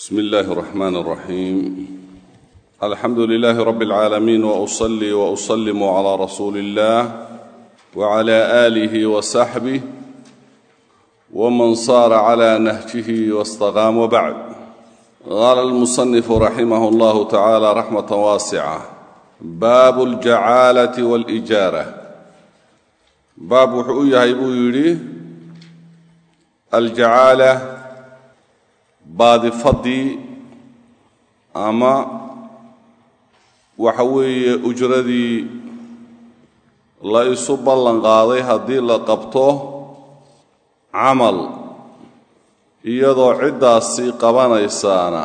بسم الله الرحمن الرحيم الحمد لله رب العالمين واصلي واسلم على رسول الله وعلى اله وصحبه ومن صار على نهجه واستقام وبعد قال المصنف رحمه الله تعالى رحمه واسعه باب الجعاله والاجاره باب wuxuu u yahay buu yidhi aljacaala baadifadii ama waxa weeye ujradii la isu ballan qaaday haddii la qabto camal iyadoo ciddaasi qabanaysaana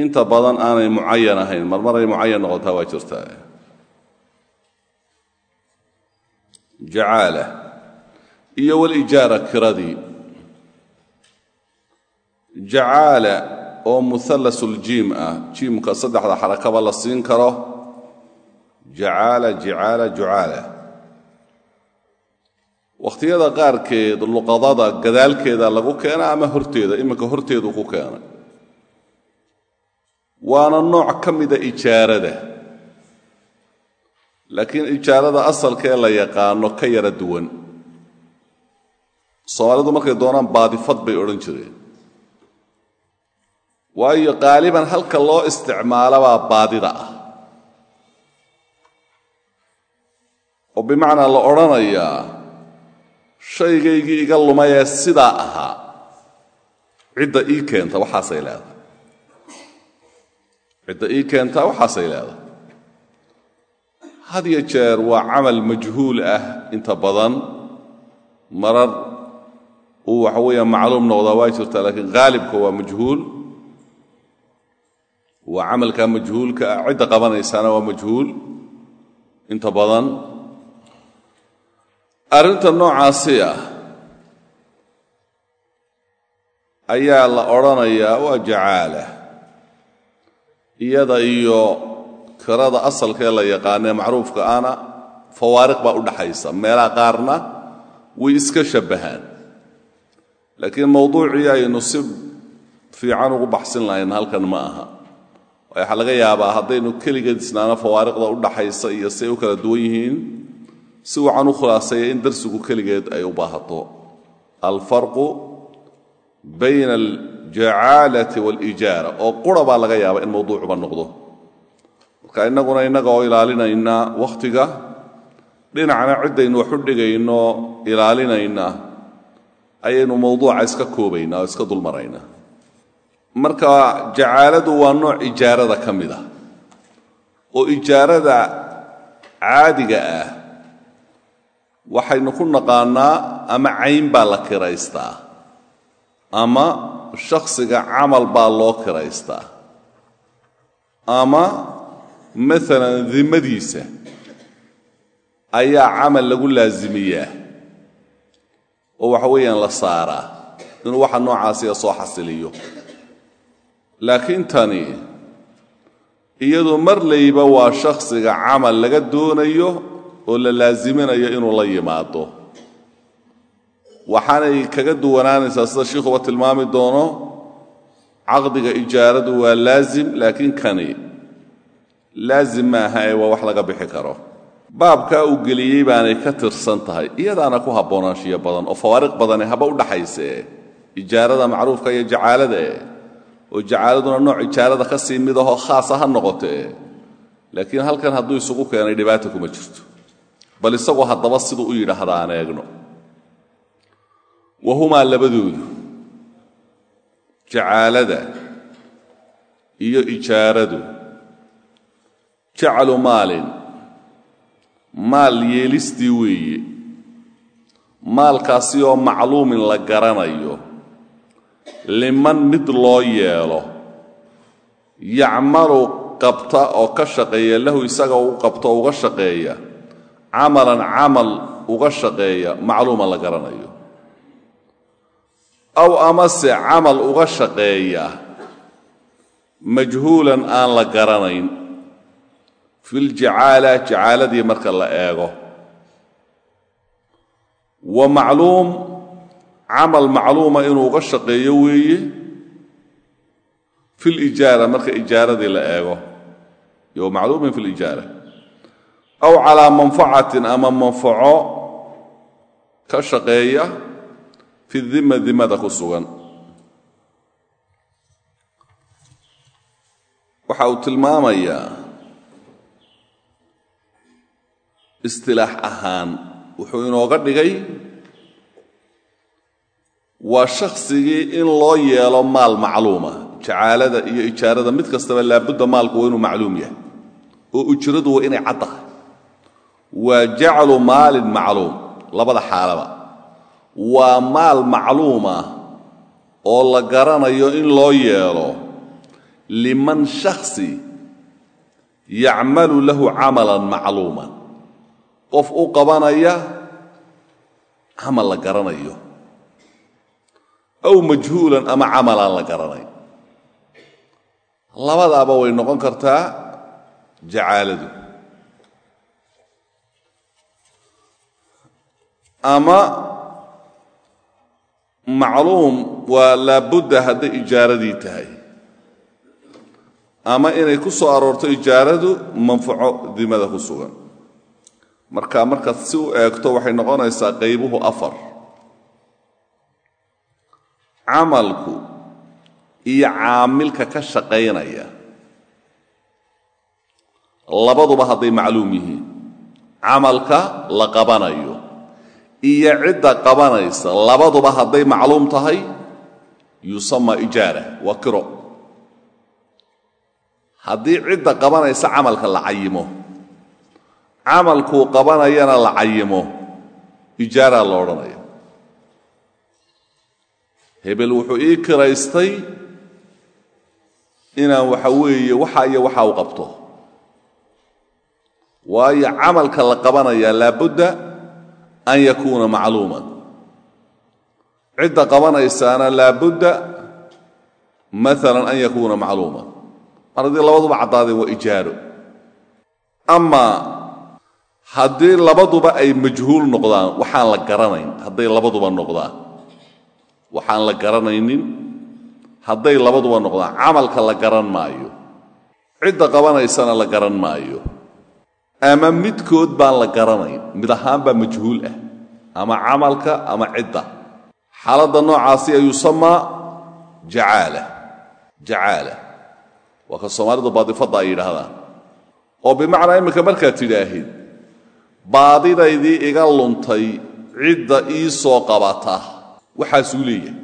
inta badan aanay mucayan ahayn. Marmaray mucayan noqotaa waa jirtaa jacaala iyo walijaara kiradii jacaala oo muhallasuljiim ah. Jiimka saddexda xarakaba la siin karo. Jacaala jicaala jucaala. Wakhtiyada qaarkeed luqadada gadaalkeeda lagu keena ama horteeda iminka horteedu ku keenay waana nooc ka mida ijaarada. Laakiin ijaarada asalkee la yaqaano ka yara duwan. Soomaalidu markay doonaan baadifad bay odhan jireen waayo qaaliban halka loo isticmaalabaa baadida ah. oo bimacnaa la odhanayaa shaygaygii iga lumay ee sidaa ahaa. Cidda ii keenta waxaasay leedahay. Cidda ii keenta waxaasay leedahay. Had yo jeer waa camal majhuul ah inta badan. Marar uu waxa weeya macluum noqdaa waa jirtaa laakiin haalibka waa majhuul waa camalka majhuulka ah. Cidda qabanaysaana waa majhuul. Inta badan arrinta noocaasi ah ayaa la odhanayaa waa jacaala. Iyada iyo kirada asalkee la yaqaanee macruufka ana fawaariq baa u dhaxaysa. Meelaha qaarna way iska shabbahaan. Laakiin mawduucii aynu si fiican ugu baxsin lahayn halkan ma aha waxaa laga yaabaa haddaynu keligeed isnaano fawaariqda u dhaxaysa iyo siay u kala duwan yihiin si wacan u khulaaseeya in darsigu keligeed ay u baahato. Alfarqu bayna aljacaalati waalijaara oo qura baa laga yaaba in mawduucuba noqdo. Marka innaguna innaga oo ilaalinayna wakhtiga dhinacna ciddaynu waxu dhigayno ilaalinayna ayaynu mawduuca iska koobaynaa oo iska dulmaraynaa marka jacaaladu waa nooc ijaarada ka mid ah oo ijaarada caadiga ah waxaynu ku naqaannaa ama cayn baa la kiraystaa ama shakhsiga camal baa loo kiraystaa ama maalan dimmadiisa ayaa camal lagu laasimiyaa oo waxa weeyaan la saaraa inuu waxa noocaasiga soo xasiliyo laakiin tani iyadu mar layba waa shakhsiga camal laga doonayo oo la laasiminayo inuu la yimaado. Waxaanay kaga duwanaanaysaa sida shiikhuba tilmaami doono caqdiga ijaaradu waa laasim laakiin kani laasim maaha ee waa wax laga bixi karo. Baabkaa uu geliyey baanay ka tirsan tahay iyadaana ku haboonaanshiyo badan oo fawaariq badane haba u dhaxaysee ijaarada macruufka iyo jacaalada eh oo jacaaladuna nooc ijaarada ka sii mid ahoo khaasa ha noqotee laakiin halkan hadduu isugu keenay dhibaata kuma jirto. Bal isagoo haddaba siduu u yidhaahda aan eegno. Wahumaa labadoodu jacaalada iyo ijaaradu. Jaclu maalin maal yeelistii weeye. Maalkaasi oo macluumin la garanayo liman mid loo yeelo. Yacmalu qabta oo ka shaqeeya lahu isaga u qabto oo uga shaqeeya. Camalan camal uga shaqeeya macluuman la garanayo. Aw amase camal uga shaqeeya majhuulan aan la garanayn. Filjacaala jacaaladii marka la eego. Wa macluum camal macluuma inuu uga shaqeeyo weeye fi lijaara marka ijaaradii la eego iyo macluumin fi lijaara aw calaa manfacatin ama manfaco ka shaqeeya fi dima dimada ku sugan. Waxa uu tilmaamayaa istilaax ahaan wuxuu inooga dhigay waa shaksigii in loo yeelo maal macluuma. Jacaalada iyo ijaarada mid kastaba laabudda maalku waa inuu macluum yahay. Oo ujradu waa inay caddahay waa jaclu maalin macluum labada xaalaba. Waa maal macluuma oo la garanayo in loo yeelo liman shaksi yacmalu lahu camalan macluuman qof u qabanaya camal la garanayo aw majhuulan ama camalaan la garanay. Labadaaba way noqon kartaa jacaaladu. Ama macluum waa laabudda hadday ijaaradii tahay. Ama inay ku soo aroorto ijaaradu manfaco dimada ku sugan. Marka markaad si u eegto waxay noqonaysaa qaybuhu afar camalku iyo caamilka ka shaqaynaya labaduba hadday macluum yihiin. Camalka la qabanayo iyo cidda qabanaysa labaduba hadday macluum tahay yusama ijaara waa kiro. Haddii cidda qabanaysa camalka la cayimo camalkuu qabanayana la cayimo ijaaraa la odhanaya hebel wuxuu ii kiraystay inaan waxa weeye waxa iyo waxa u qabto. Waayo camalka la qabanayaa laabudda an yakuuna macluuman. Cidda qabanaysaana laabudda maalan an yakuuna macluuman. Mar haddii labaduba caddaadeen waa ijaaro. Ama haddii labaduba ay majhuul noqdaan waxaan la garanayn hadday labaduba noqdaan waxaan la garanaynin hadday labaduba noqdaan camalka la garan maayo cidda qabanaysana la garan maayo. Ama midkood baan la garanayn mid ahaan baa majhuul ah ama camalka ama cidda. Xaaladda noocaasi yusamaa jacaala jacaala. Waa ka soomaalidu baadifadda ay yidhaahdaan. Oo bimacnaa imminka markaad tidhaahid baadidaydii iga luntay cidda ii soo qabata waxaasuu leeyahay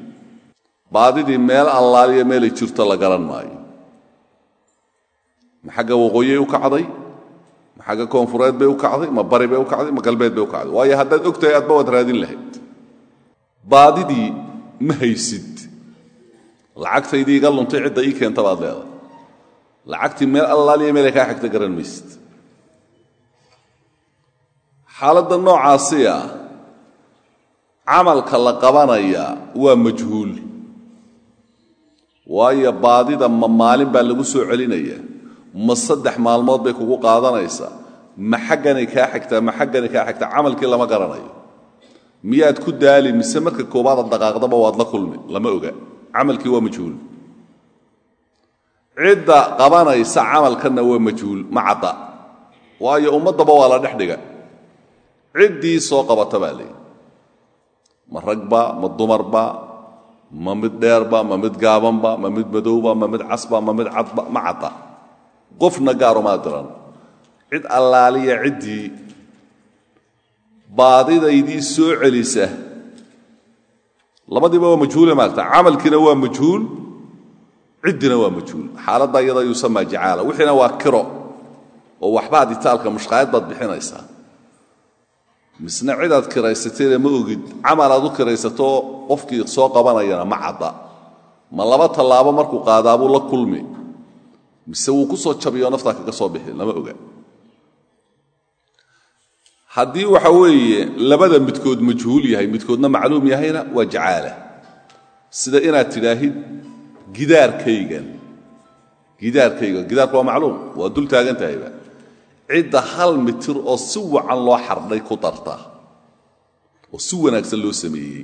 baadidii meel allaaliya meelay jirto la garan maayo. Ma xagga waqooyey u kacday ma xagga koonfureed bay u kacday ma bari bay u kacday ma galbeed bay u kacday. Waayo haddaad og tahay aadba raadin lahayd. Baadidii ma haysid. Lacagtaydii iga luntay cidda ii keenta baad leedahay. Lacagtii meel allaaliya meelay kaa xigta garan maysid. Xaaladda noocaasi ah camalka la qabanaya waa majhuul. Waayo baadida ma maalin baa lagu soo celinaya ma saddex maalmood bay kugu qaadanaysaa. Ma xagganay kaa xigtaa ma xagganay kaa xigtaa camalkii lama garanayo. Miyaad ku daali mise marka koobaada dhaqaaqdaba waad la kulmi lama oga. Camalkii waa majhuul. Cidda qabanaysa camalkanna waa majhuul ma cadda. Waayo ummaddaba waa la dhex dhiga. Ciddii soo qabata baa leeyi ma ragba ma dumarba ma mid dheerba ma mid gaabanba ma mid madowba ma mid casba ma mid cadba ma cadda. Qofna gaarumaa diran. Cid allaaliya ciddii baadidaydii soo celisa. Labadiiba waa majhuule maarta camalkiina waa majhuul ciddina waa majhuul. Xaaladda iyada yusamaa jacaala. Wixiina waa kiro oo waxbaad itaalka mushqaayad baad bixinaysaa misna cidaad kiraysatayna ma ogid camal aad u kiraysato qofkii soo qabanayana ma cadda. Ma laba tallaabo markuu qaadaabuu la kulmi. Mise wuu ku soo jabiyo naftaa kaga soo bixi lama oga. Haddii waxa weeye labada midkood majhuul yahay midkoodna macluum yahayna waa jacaala. Sida inaad tidhaahid gidaarkaygan. Gidaarkaygan gidaarku waa macluum waa dul taagan tahayba cidda hal mitir oo si wacan loo xardhay ku darta oo si wanaagsan loo sameeyey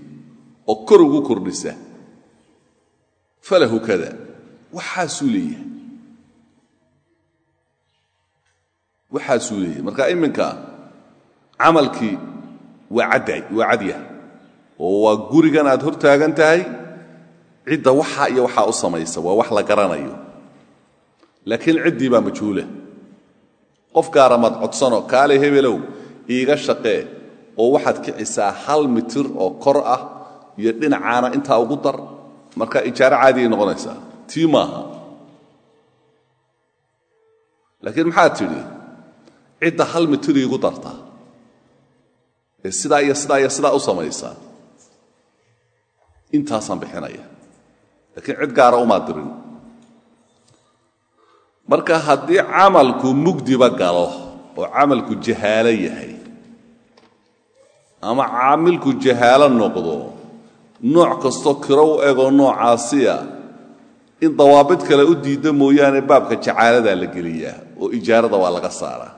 oo kor ugu kordhisa. Falahu kada waxaasuu leeyahay. Waxaasuu leeyahay. Marka iminka camalkii waa cadday waa cadyah oo waa gurigan aad hor taagan tahay cidda waxaa iyo waxaa u samaysa waa wax la garanayo. Laakiin ciddii baa majhuula qof gaara maad codsanoo kaale hebelow iiga shaqee oo waxaad kicisaa hal mitir oo kor ah iyo dhinacaana intaa ugu dar marka ijaaro caadiyay noqonaysaa. Tii maaha. Laakiin maxaad tidhi? Cidda hal mitir iigu dartaa ee sidaa iyo sidaa iyo sidaa u samaysaa intaasaan bixinaya. Laakiin cid gaara umaad dirin marka haddii camalku mugdiba galo oo camalku jahaalo yahay ama caamilku jahaalo noqdo nooc kastoo kiro u egoo noocaasiya in dawaabid kale u diidda mooyaane baabka jacaaladaa la geliyaa oo ijaarada waa laga saaraa.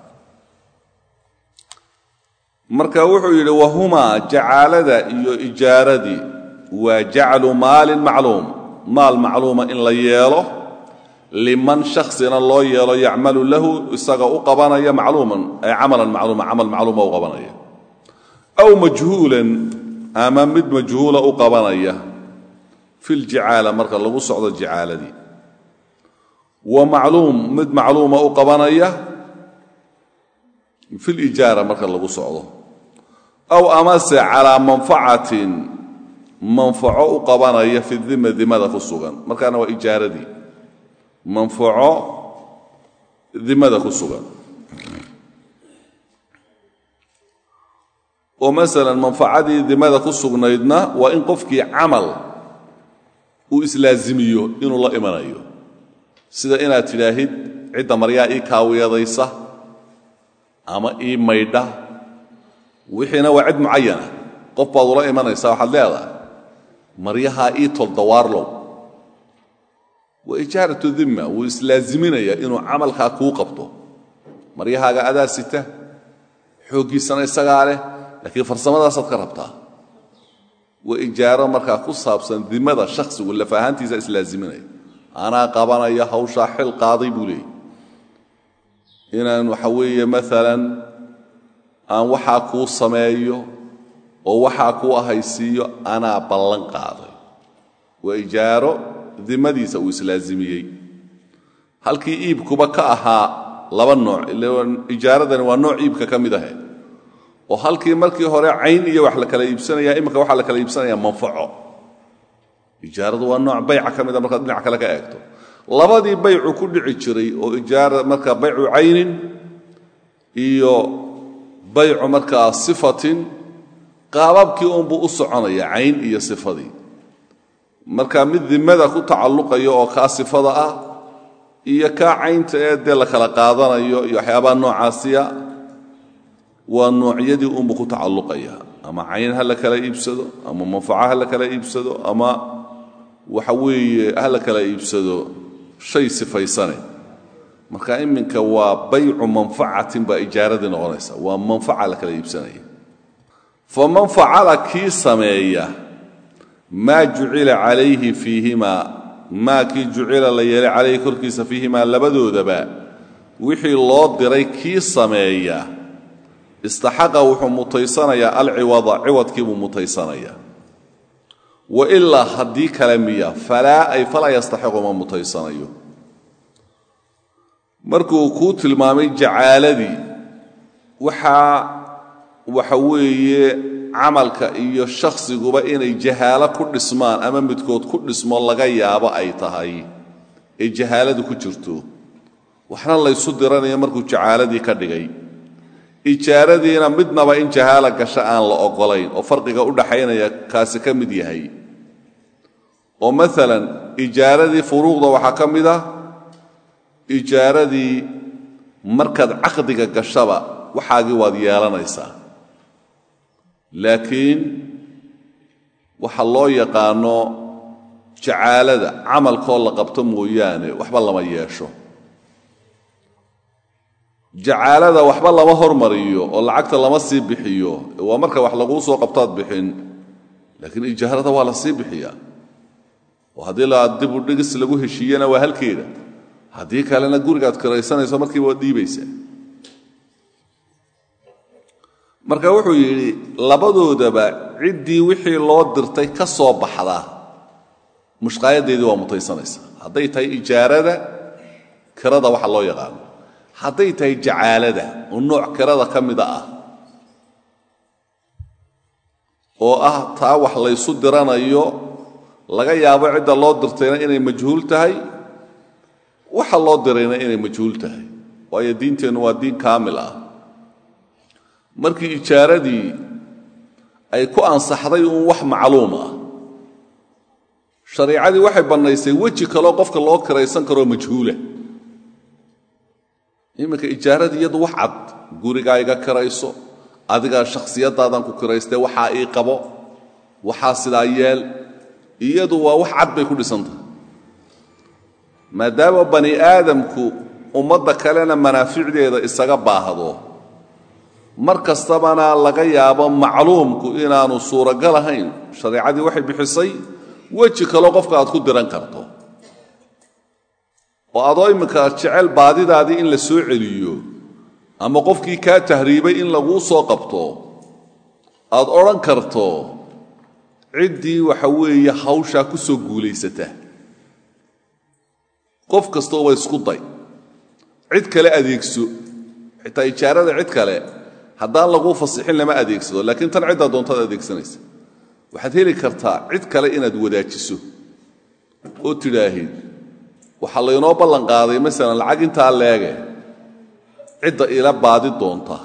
Marka wuxuu yidhi wahumaa jacaalada iyo ijaaradii waa jaclu maalin macluum. Maal macluuma in la yeelo liman shaksina loo yeelo yacmalu lahu isaga u qabanaya macluuman ay camalan macluuma camal macluuma u qabanaya. Aw majhuulan ama mid majhuula u qabanaya. Fi ljicaala marka lagu socdo jicaaladii. Wa macluum mid macluuma u qabanaya. Fi lijaara marka lagu socdo. Aw amase calaa manfacatin manfaco u qabanaya fi dima dimada ku sugan. Markaana waa ijaaradii manfaco dimada ku sugan. Oo masalan manfacadii dimada ku sugnaydna waa in qofkii camal uu islaazimiyo inuu la imanayo. Sida inaad tidhaahid cidda maryaa ii kaawiyadaysa ama ii maydha. Wixiina waa cid mucayana qof baad ula imanaysaa waxaad leedahay maryahaa ii tol waa ijaaratu wuu islaaziminaya inuu camalkaa kuu qabto. Maryahaaga adaa sita xooggiisana isagaa leh laakiin farsamadaasaad ka rabtaa. Waa ijaaro markaa ku saabsan dimada shakhsigu laf ahaantiisa islaaziminaya. Anaa qabanaya hawshaa xil qaaday buu leeyay inaan waxa weeye maalan aan waxaa kuu sameeyo oo waxaa kuu ahaysiiyo anaa ballan qaaday. Ijaaro dimadiisa uu islaazimiyey. Halkii iibkuba ka ahaa laba nooc ijaaradani waa nooc iibka ka mid ahe. Oo halkii markii hore cayn iyo wax la kala iibsanaya imika waxaa la kala iibsanaya manfaco. Ijaaradu waa nooc bayca ka mida markaad dhinac kale ka eegto. Labadii baycu ku dhici jiray oo ijaara markaa baycu caynin iyo baycu markaa sifatin qaababkii unbuu u soconaya cayn iyo sifadii marka mid dimada ku tacalluqaya oo kaa sifada ah iyo kaa caynta ee dee la kala qaadanayo iyo waxyaabaha noocaasiya waa noocyadii unbuu ku tacalluqaya. Ama cayn ha la kala iibsado ama manfaco ha la kala iibsado ama waxa weeye ha la kala iibsado shay sifaysane. Marka iminka waa baycu manfacatin baa ijaaradii noqonaysa waa manfaca la kala iibsanaya. Faman facala kii sameeya maa jucila calayhi fiihimaa maa kii jucila la yeelay calayhi korkiisa fiihimaa labadoodaba wixii loo diray kii sameeya istaxaqa wuxuu mutaysanayaa alciwada ciwadkiibuu mutaysanayaa. Wa ilaa haddii kale miya falaa ay falaa yastaxiqu ma mutaysanayo. Markuu kuu tilmaamay jacaaladii waxaa waxa weeye camalka iyo shakhsiguba inay jahaalo ku dhismaan ama midkood ku dhismo laga yaabo ay tahay. Ee jahaaladu ku jirto. Waxna laysu diranayo markuu jacaaladii ka dhigay. Ijaaradiina midnaba in jahaala gasho aan la oggolayn oo farqiga u dhaxaynaya kaasi ka mid yahay. Oo maalan ijaaradii furuuqda waxaa ka mid ah ijaaradii markaad caqdiga gashaba waxaagii waad yeelanaysaa laakiin waxa loo yaqaano jacaalada camalkoo la qabto mooyaane waxba lama yeesho. Jacaalada waxba lama hormariyo oo lacagta lama sii bixiyo waa marka wax laguu soo qabtaad bixin laakiin ijaarada waa la sii bixiyaa. Oo haddii dib u dhigis lagu heshiiyena waa halkeeda. Haddii kalena gurigaad kiraysanayso markiiba waad dhiibaysaa marka wuxuu yidhi labadoodaba ciddii wixii loo dirtay ka soo baxda mushqaayadeedii waa mutaysanaysaa hadday tahay ijaarada kirada waxa loo yaqaano. Hadday tahay jacaalada oo nooc kirada ka mida ah oo ah taa wax laysu diranayo laga yaabo cidda loo dirtayna inay majhuul tahay waxa loo dirayna inay majhuul tahay. Waayo diinteennu waa diin kaamil ah markii ijaaradii ay ku ansaxday uun wax macluum ah. Shareicadii waxay bannaysay weji kaloo qofka loo kiraysan karoo majhuula. Iminka ijaaradii iyadu wax cad gurigaa iga kirayso adigaa shakhsiyadaadan ku kiraystee waxaa ii qabo waxaa sidaa yeel iyadu waa wax cad bay ku dhisantahay maadaama bani aadamku ummadda kalena manaaficdeeda isaga baahdo mar kastabana laga yaabo macluumku inaanu suuragal ahayn shareicadii waxay bixisay weji kaloo qofka aad ku diran karto. Oo adoo imminka jecel baadidaadii in la soo celiyo ama qofkii kaa tahriibay in laguu soo qabto aad odhan karto ciddii waxa weeye hawshaa ku soo guulaysata. Qof kastoo waa isku day. Cid kale adeegso. Xitaa ijaarada cid kale haddaan laguu fasixin lama adeegsado laakiin tan ciddaa doontaad adeegsanaysa. Waxaad heli kartaa cid kale inaad wadaajiso oo tidhaahid waxaa laynoo ballan qaaday masalan lacag intaa leege. Cidda ila baadi doonta.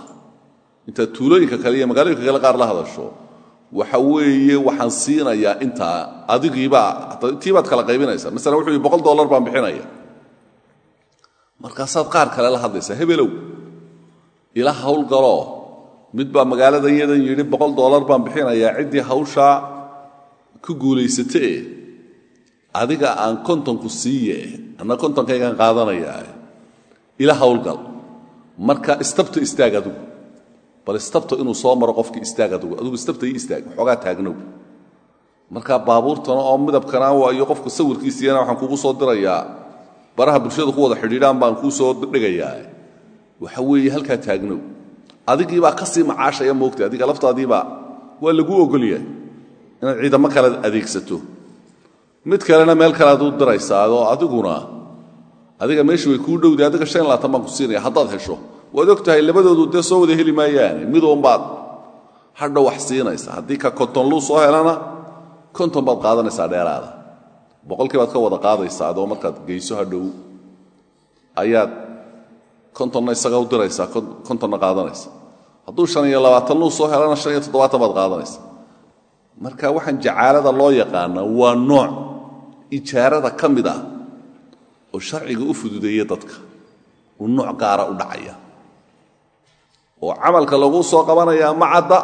Intaad tuulooyinka kale iyo magaalooyinka kale qaar la hadasho waxa weeye waxaan siinayaa intaa adigiibaa tii baad kala qaybinaysaa. Masalan wuxuu yidhi boqol dollar baan bixinaya. Markaasaad qaar kale la hadlaysaa hebelow ila hawlgaloo mid baa magaalada iyadan yidhi boqol dollar baan bixinayaa ciddii hawshaa ku guulaysatee adiga aan kontonku siiye anna kontonkaygaan qaadanayaa ila hawlgal. Marka istabta istaag bal istabta inuu soo maro qofkii istaag adigu adigu istaag xoogaa taagnow. Marka baabuurtana oo midabkana waayo qofka sawirkiisiyana waxaan kugu soo dirayaa baraha bulshada ku wada xidhiidhaan baan kuu soo dhigayaa. Waxa weeye halkaa taagnow adigiibaa ka sii macaashaya moogtay adiga laftaadiibaa waa laguu ogolyahay inaad ciidamo kale adeegsato. Mid kalena meel kale u diraysaa adiguna adiga meesha way kuu dhowday adiga shan laatan baan ku siinaya haddaad hesho. Waad og tahay labadoodu dee soo wada heli maayaane midoonbaad hadhow wax siinaysa haddii ka konton luu soo helana konton baad qaadanaysaa dheeraada. Boqolkii baad ka wada qaadaysaa adoo markaad geyso hadhow ayaad kontonna isaga u diraysaa kontonna qaadanaysa. Hadduu shan iyo labaatan luu soo helana shan iyo toddobaatan baad qaadanaysa. Marka waxaan jacaalada loo yaqaana waa nooc ijaarada ka mid ah oo sharciga u fududeeya dadka. Uu nooc gaara u dhacaya. Oo camalka laguu soo qabanayaa ma cadda.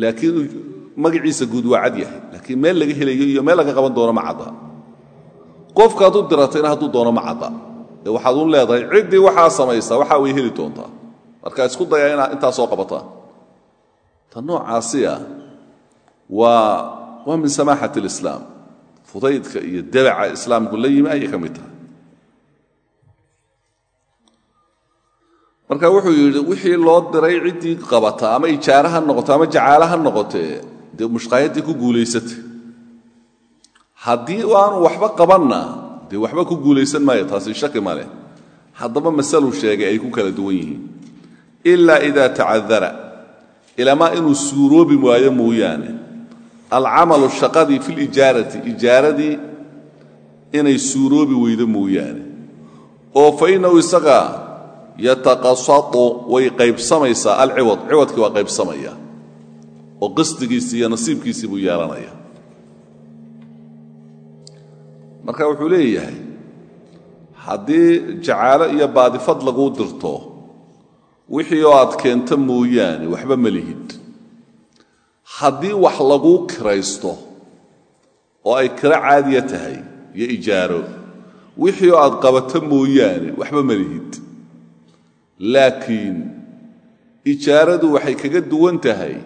Laakiin magaciisa guud waa cad yahay. Laakiin meel laga helayo iyo meel laga qaban doono ma cadda. Qofkaad u diratayna hadduu doono ma cadda ee waxaad u leedahay ciddii waxaa samaysa waxaa way heli doontaa. Marka isku daya inaad intaa soo qabataan ta noocaasiya waa waa min samaaxat alislaam. Fudaydka iyo dabaca islaamku la yimi ayay ka mid tahay. Marka wuxuu yidhi wixii loo diray ciddii qabata ama ijaara ha noqoto ama jacaala ha noqotee mushqaayaddii ku guulaysatay. Haddii aanu waxba qabanna dee waxba ku guulaysan maayo taasi shaki maleh haddaba masaluu sheegay ay ku kala duwan yihiin. Ilaa idaa tacadara ilamaa inuu suuroobi waayo mooyaane. Alcamalu shaqadii fi lijaarati ijaaradii inay suuroobi weydo mooyaane. Oo fa innahu isaga yataqasadu way qaybsamaysaa alciwad. Ciwadkii waa qaybsamaya. Oo qisdigiisii iyo nasiibkiisii buu yeelanaya marka wuxuu leeyahay haddii jacaalo iyo baadifad laguu dirto wixii oo aad keento mooyaane waxba ma lihid. Haddii wax laguu kiraysto oo ay kiro caadiya tahay iyo ijaaro wixii oo aad qabato mooyaane waxba ma lihid. Laakiin ijaaradu waxay kaga duwan tahay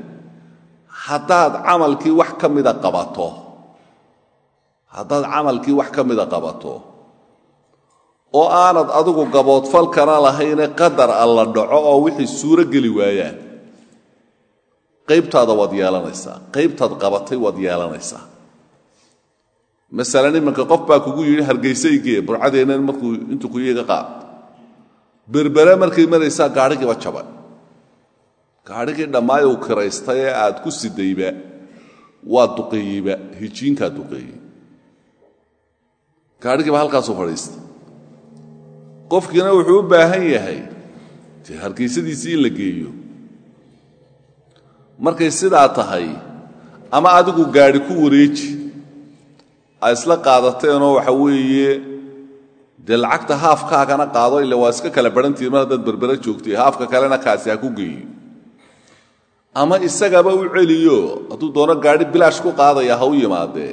haddaad camalkii wax ka mida qabato haddaad camalkii wax ka mida qabato oo aanad adigu gaboodfalkana lahayne qadar alla dhaco oo wixii suuro geli waayaan. Qaybtaada waad yeelanaysaa qaybtaad qabatay waad yeelanaysaa masalan iminka qof baa kugu yidhi hargaysaygee burcadeennan markuu intuu ku qaad berbere markay maraysaa gaadhigiiba jabay. Gaadhigii dhammaayou kiraystay ee aad ku sidayba waa duqeeyeyba hijiinkaa duqeeyey gaadhigiiba halkaasuu fadhiistay. Qofkiina wuxuu u baahan yahay dee hargaysadiisii in la geeyo. Markay sidaa tahay ama adigu gaadhi ku wareeji a isla qaadateenoo waxa weeye dee lacagta haafkaagana qaado ille waa iska kala barantihin mar haddaad berbera joogtay haafka kalena kaasi ha ku geeyo ama isagaba u celiyo hadduu doono gaadhi bilaash ku qaadaya ha u yimaadee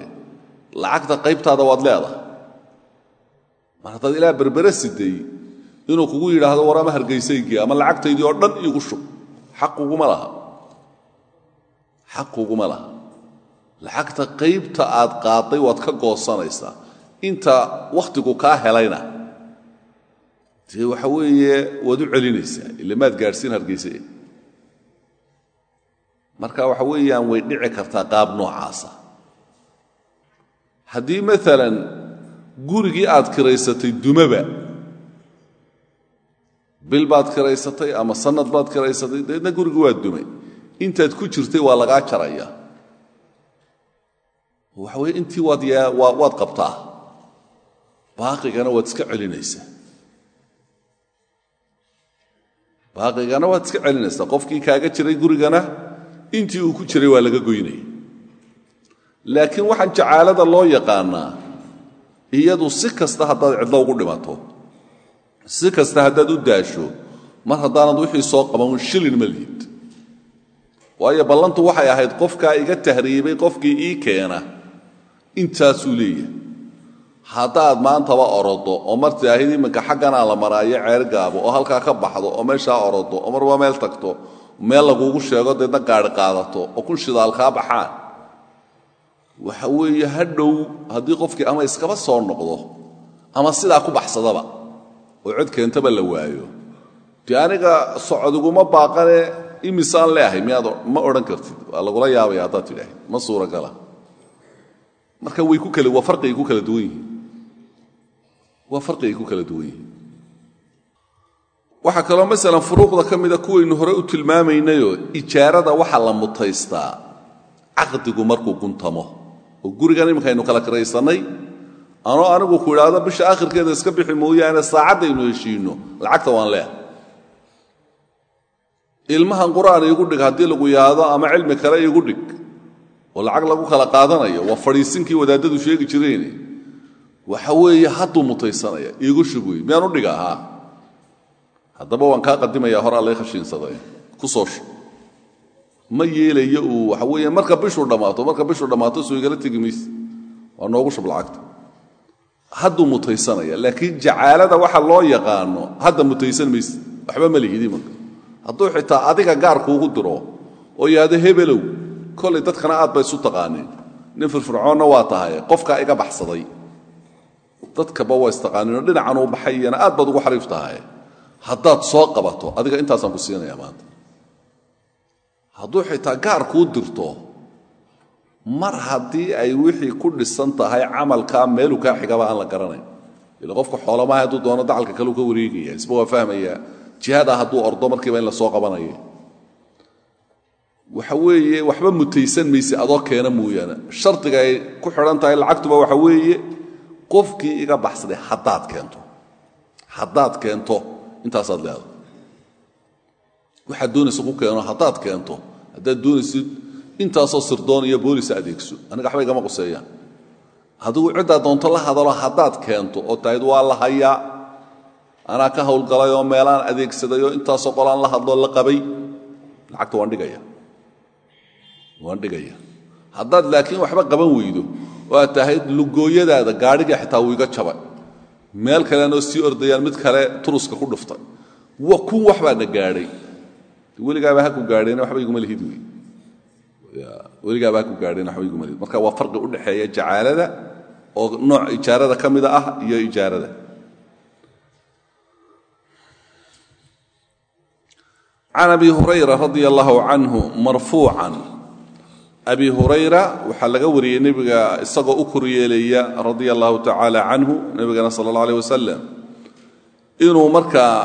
lacagta qaybtaada waad leedahay mar haddaad ilaa berbere siday inuu kugu yidhaahdo war ama ama lacagtaydii oo dhan iigu shub. Xaquguma laha. Xaquguma laha. Lacagta qaybta aad qaaday waad ka goosanaysaa inta wakhtigu kaa helayna. Dee waxa weeye waad u celinaysaa ille maad gaadhsiin marka waxa weeyaan way dhici kartaa qaab noocaasa. Haddii maalan gurigii aad kiraysatay dumaba. Bil baad kiraysatay ama sanad baad kiraysatay dabeedna gurigii waa dumay. Intaad ku jirtay waa lagaa jaraya waxa weye intii waad qabtaa. Baaqigana waad iska celinaysaa. Baaqigana waad iska celinaysaa. Qofkii kaaga jiray gurigana intii uu ku jiray waa laga goynaya laakiin waxaan jacaalada loo yaqaanaa iyadu si kasta haddaad cidlo ugu dhimato si kasta haddaad u daasho mar haddaanad wixii soo qaban shilin ma lihid. Waayo ballantu waxay ahayd qofkaa iga tahriibay qofkii ii keena intaasuu leeyahay. Haddaad maantaba orodo oo mar tiaahid iminka xagganaa la maraayo ceergaabo oo halkaa ka baxdo oo meeshaa orodo oo marba meel tagto meel lagugu sheego deedna gaadhi qaadato oo kun shidaal kaa baxaan waxa weeye hadhow haddii qofkii ama iskaba soo noqdo ama sidaa ku baxsadaba oo cod keentaba la waayo. Dee aniga baaqane imisaan leeahay miyaad ma odhan kartid. Waa lagula yaabaya haddaad tidhaahid ma suuragala marka way ku kale waa farqigay ku kala duwan yihiin. Waa farqigay ku kala duwan yihiin. Waxaa kaloo masalan furuuqda ka mida kuwaynu hore u tilmaamaynayoo ijaarada waxaa la mutaystaa caqdigu markuu guntamo oo gurigan iminkaaynu kala kiraysannay anoo anigu ku idhaahdo bisha akhirkeeda iska bixi mooyaane saacaddaynu heshiinno. Lacagta waan leeha ilmahan qur'aan iigu dhig haddii lagu yaado ama cilmi kale iigu dhig oo lacag lagu kala qaadanayo waa fadhiisinkii wadaadadu sheegi jireen. Waxa weeye hadduu mutaysanaya iigu shub wey miyaan u dhiga ahaa haddaba waan kaa qadimaya hor allay khashiinsaday ku soo ma yeelayo uu waxa weeye marka bishuu dhammaato marka bishuu dhammaato soo igala tegi mayse. Waa noogu shub lacagta. Hadduu mutaysanaya laakiin jacaalada waxa loo yaqaano hadda mutaysan mayse. Waxba ma lihid imanka hadduu xitaa adiga gaar kuugu diro oo yidhaahdo hebelow kolay dadkana aad bay isu taqaaneen. Nin firfircoonna waa tahay qofkaa iga baxsaday. Dadkaba waa istaqaaneenoo dhinacan uu baxay iyana aad baad ugu xariif tahay. Haddaad soo qabato adiga intaasaan ku siinaya maanta hadduu xitaa gaar kuu dirto mar haddii ay wixii ku dhisan tahay camalkaa meelu kaa xigaba aan la garanayn. Ila qofka xoolamaha hadduu doono dacalka kaleu ka wareegaya isba waa fahmaya jihaada hadduu ordo markiiba in la qabanayo waxa weeye waxba mutaysan mayse adoo keena mooyaane. Shardiga ay ku xidhan tahay lacagtuba waxa weeye qofkii iga baxsaday haddaad keento. Haddaad keento intaasaad leedahay. Waxaad doonaysa ku keeno haddaad keento haddaad doonaysid intaasoo sirdoon iyo boolisa adeegso aniga waxba igama quseeyaan. Adigu ciddaa doonto la hadalo haddaad keento oo tahid waa la hayaa. Anaa ka hawlgalay oo meelaan adeegsaday oo intaasoo qolaan la hadloo la qabay lacagta waan dhigaya. Waan dhigaya. Haddaad laakiin waxba qaban weydo oo aad tahayd lugooyadaada gaadhiga xitaa wuu iga jabay. Meel kalenoo sii ordayaan mid kale turuska ku dhuftay. Wa kun wax gaadhay weligaaba ha ku gaadheen waxba iguma lihid weligaaba ha ku gaadheen waxba iguma lihid. Marka waa farqi u dhexeeya jacaalada oo nooc ijaarada ka mida ah iyo ijaarada. Can abi hurayra radia allahu canhu marfuucan. Abi hurayra waxaa laga wariyey nebiga isagoo u koryeelaya radia allahu tacaala canhu nebigana sala allah aleh wasalam inuu markaa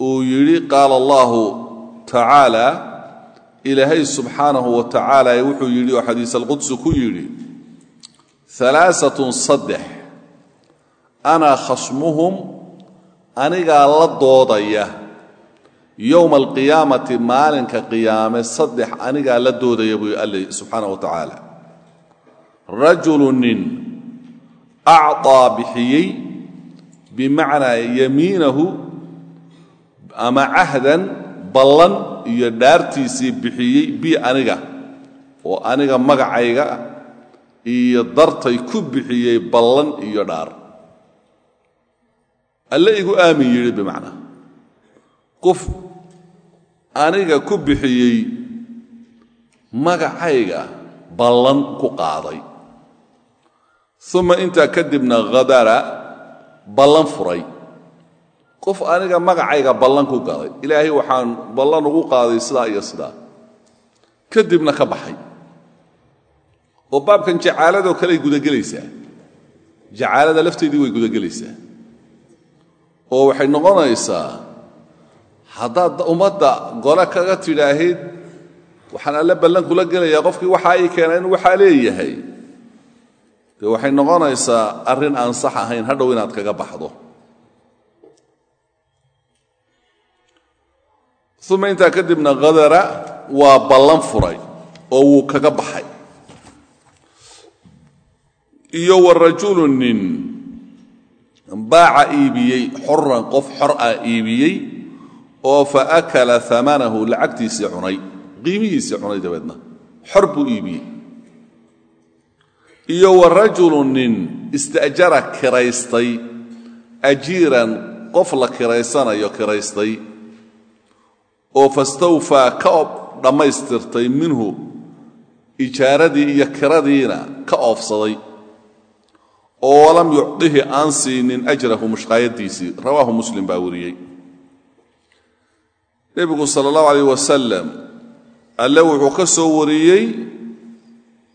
uu yidhi qaala allahu tacaala ilaahay subxaanahu wa tacaala wuxuu yidhi oo xadiis alqudsi ku yidhi alaaatun saddex ana khasmuhum anigaa la doodaya. Yowma alqiyaamati maalinka qiyaame saddex anigaa la doodaya buu alle subxaana wa tacaala. Rajulu nin acطaa bixiyey ballan iyo dhaartiisii bixiyey bi aniga oo aniga magacayga iyo dartay ku bixiyey ballan iyo dhaar. Alle igu aamin yidhi bimacnaa qof aniga ku bixiyey magacayga ballan ku qaaday. Uma intaa kadibna khadara ballan furay qof aniga magacayga ballan ku gaday ilaahay waxaan ballan ugu qaaday sidaa iyo sidaa. Kadibna ka baxay. Oo baabkan jacaaladoo kaleay gudagelaysaa. Jacaalada lafteedii way gudagelaysaa. Oo waxay noqonaysaa haddaad ummadda gole kaga tidhaahid waxaan alle ballan kula gelayaa qofkii waxaa ii keena in waxaa leeyahay. Dee waxay noqonaysaa arrin aan sax ahayn hadhow inaad kaga baxdo uma intaa kadibna khadara waa ballan furay oo wuu kaga baxay. Iyo wa nin baaca iibiyey xoran qof xor ah iibiyey oo fa akala amanahu lacagtiisii cunay qiimihiisii cunay dabeedna xor buu iibiyey. Iyo wa nin ista'jara kiraystay ajiiran qof la kiraysanayo kiraystay oo fastawfaa ka dhammaystirtay minhu ijaaradii iyo kiradiina ka oofsaday oo lam yucdihi aan siinin ajrahu mushqaayadiisii rawaahu muslim baa wariyey. Nebigu sala allahu alayh wasalam alle wuxuu ka soo wariyey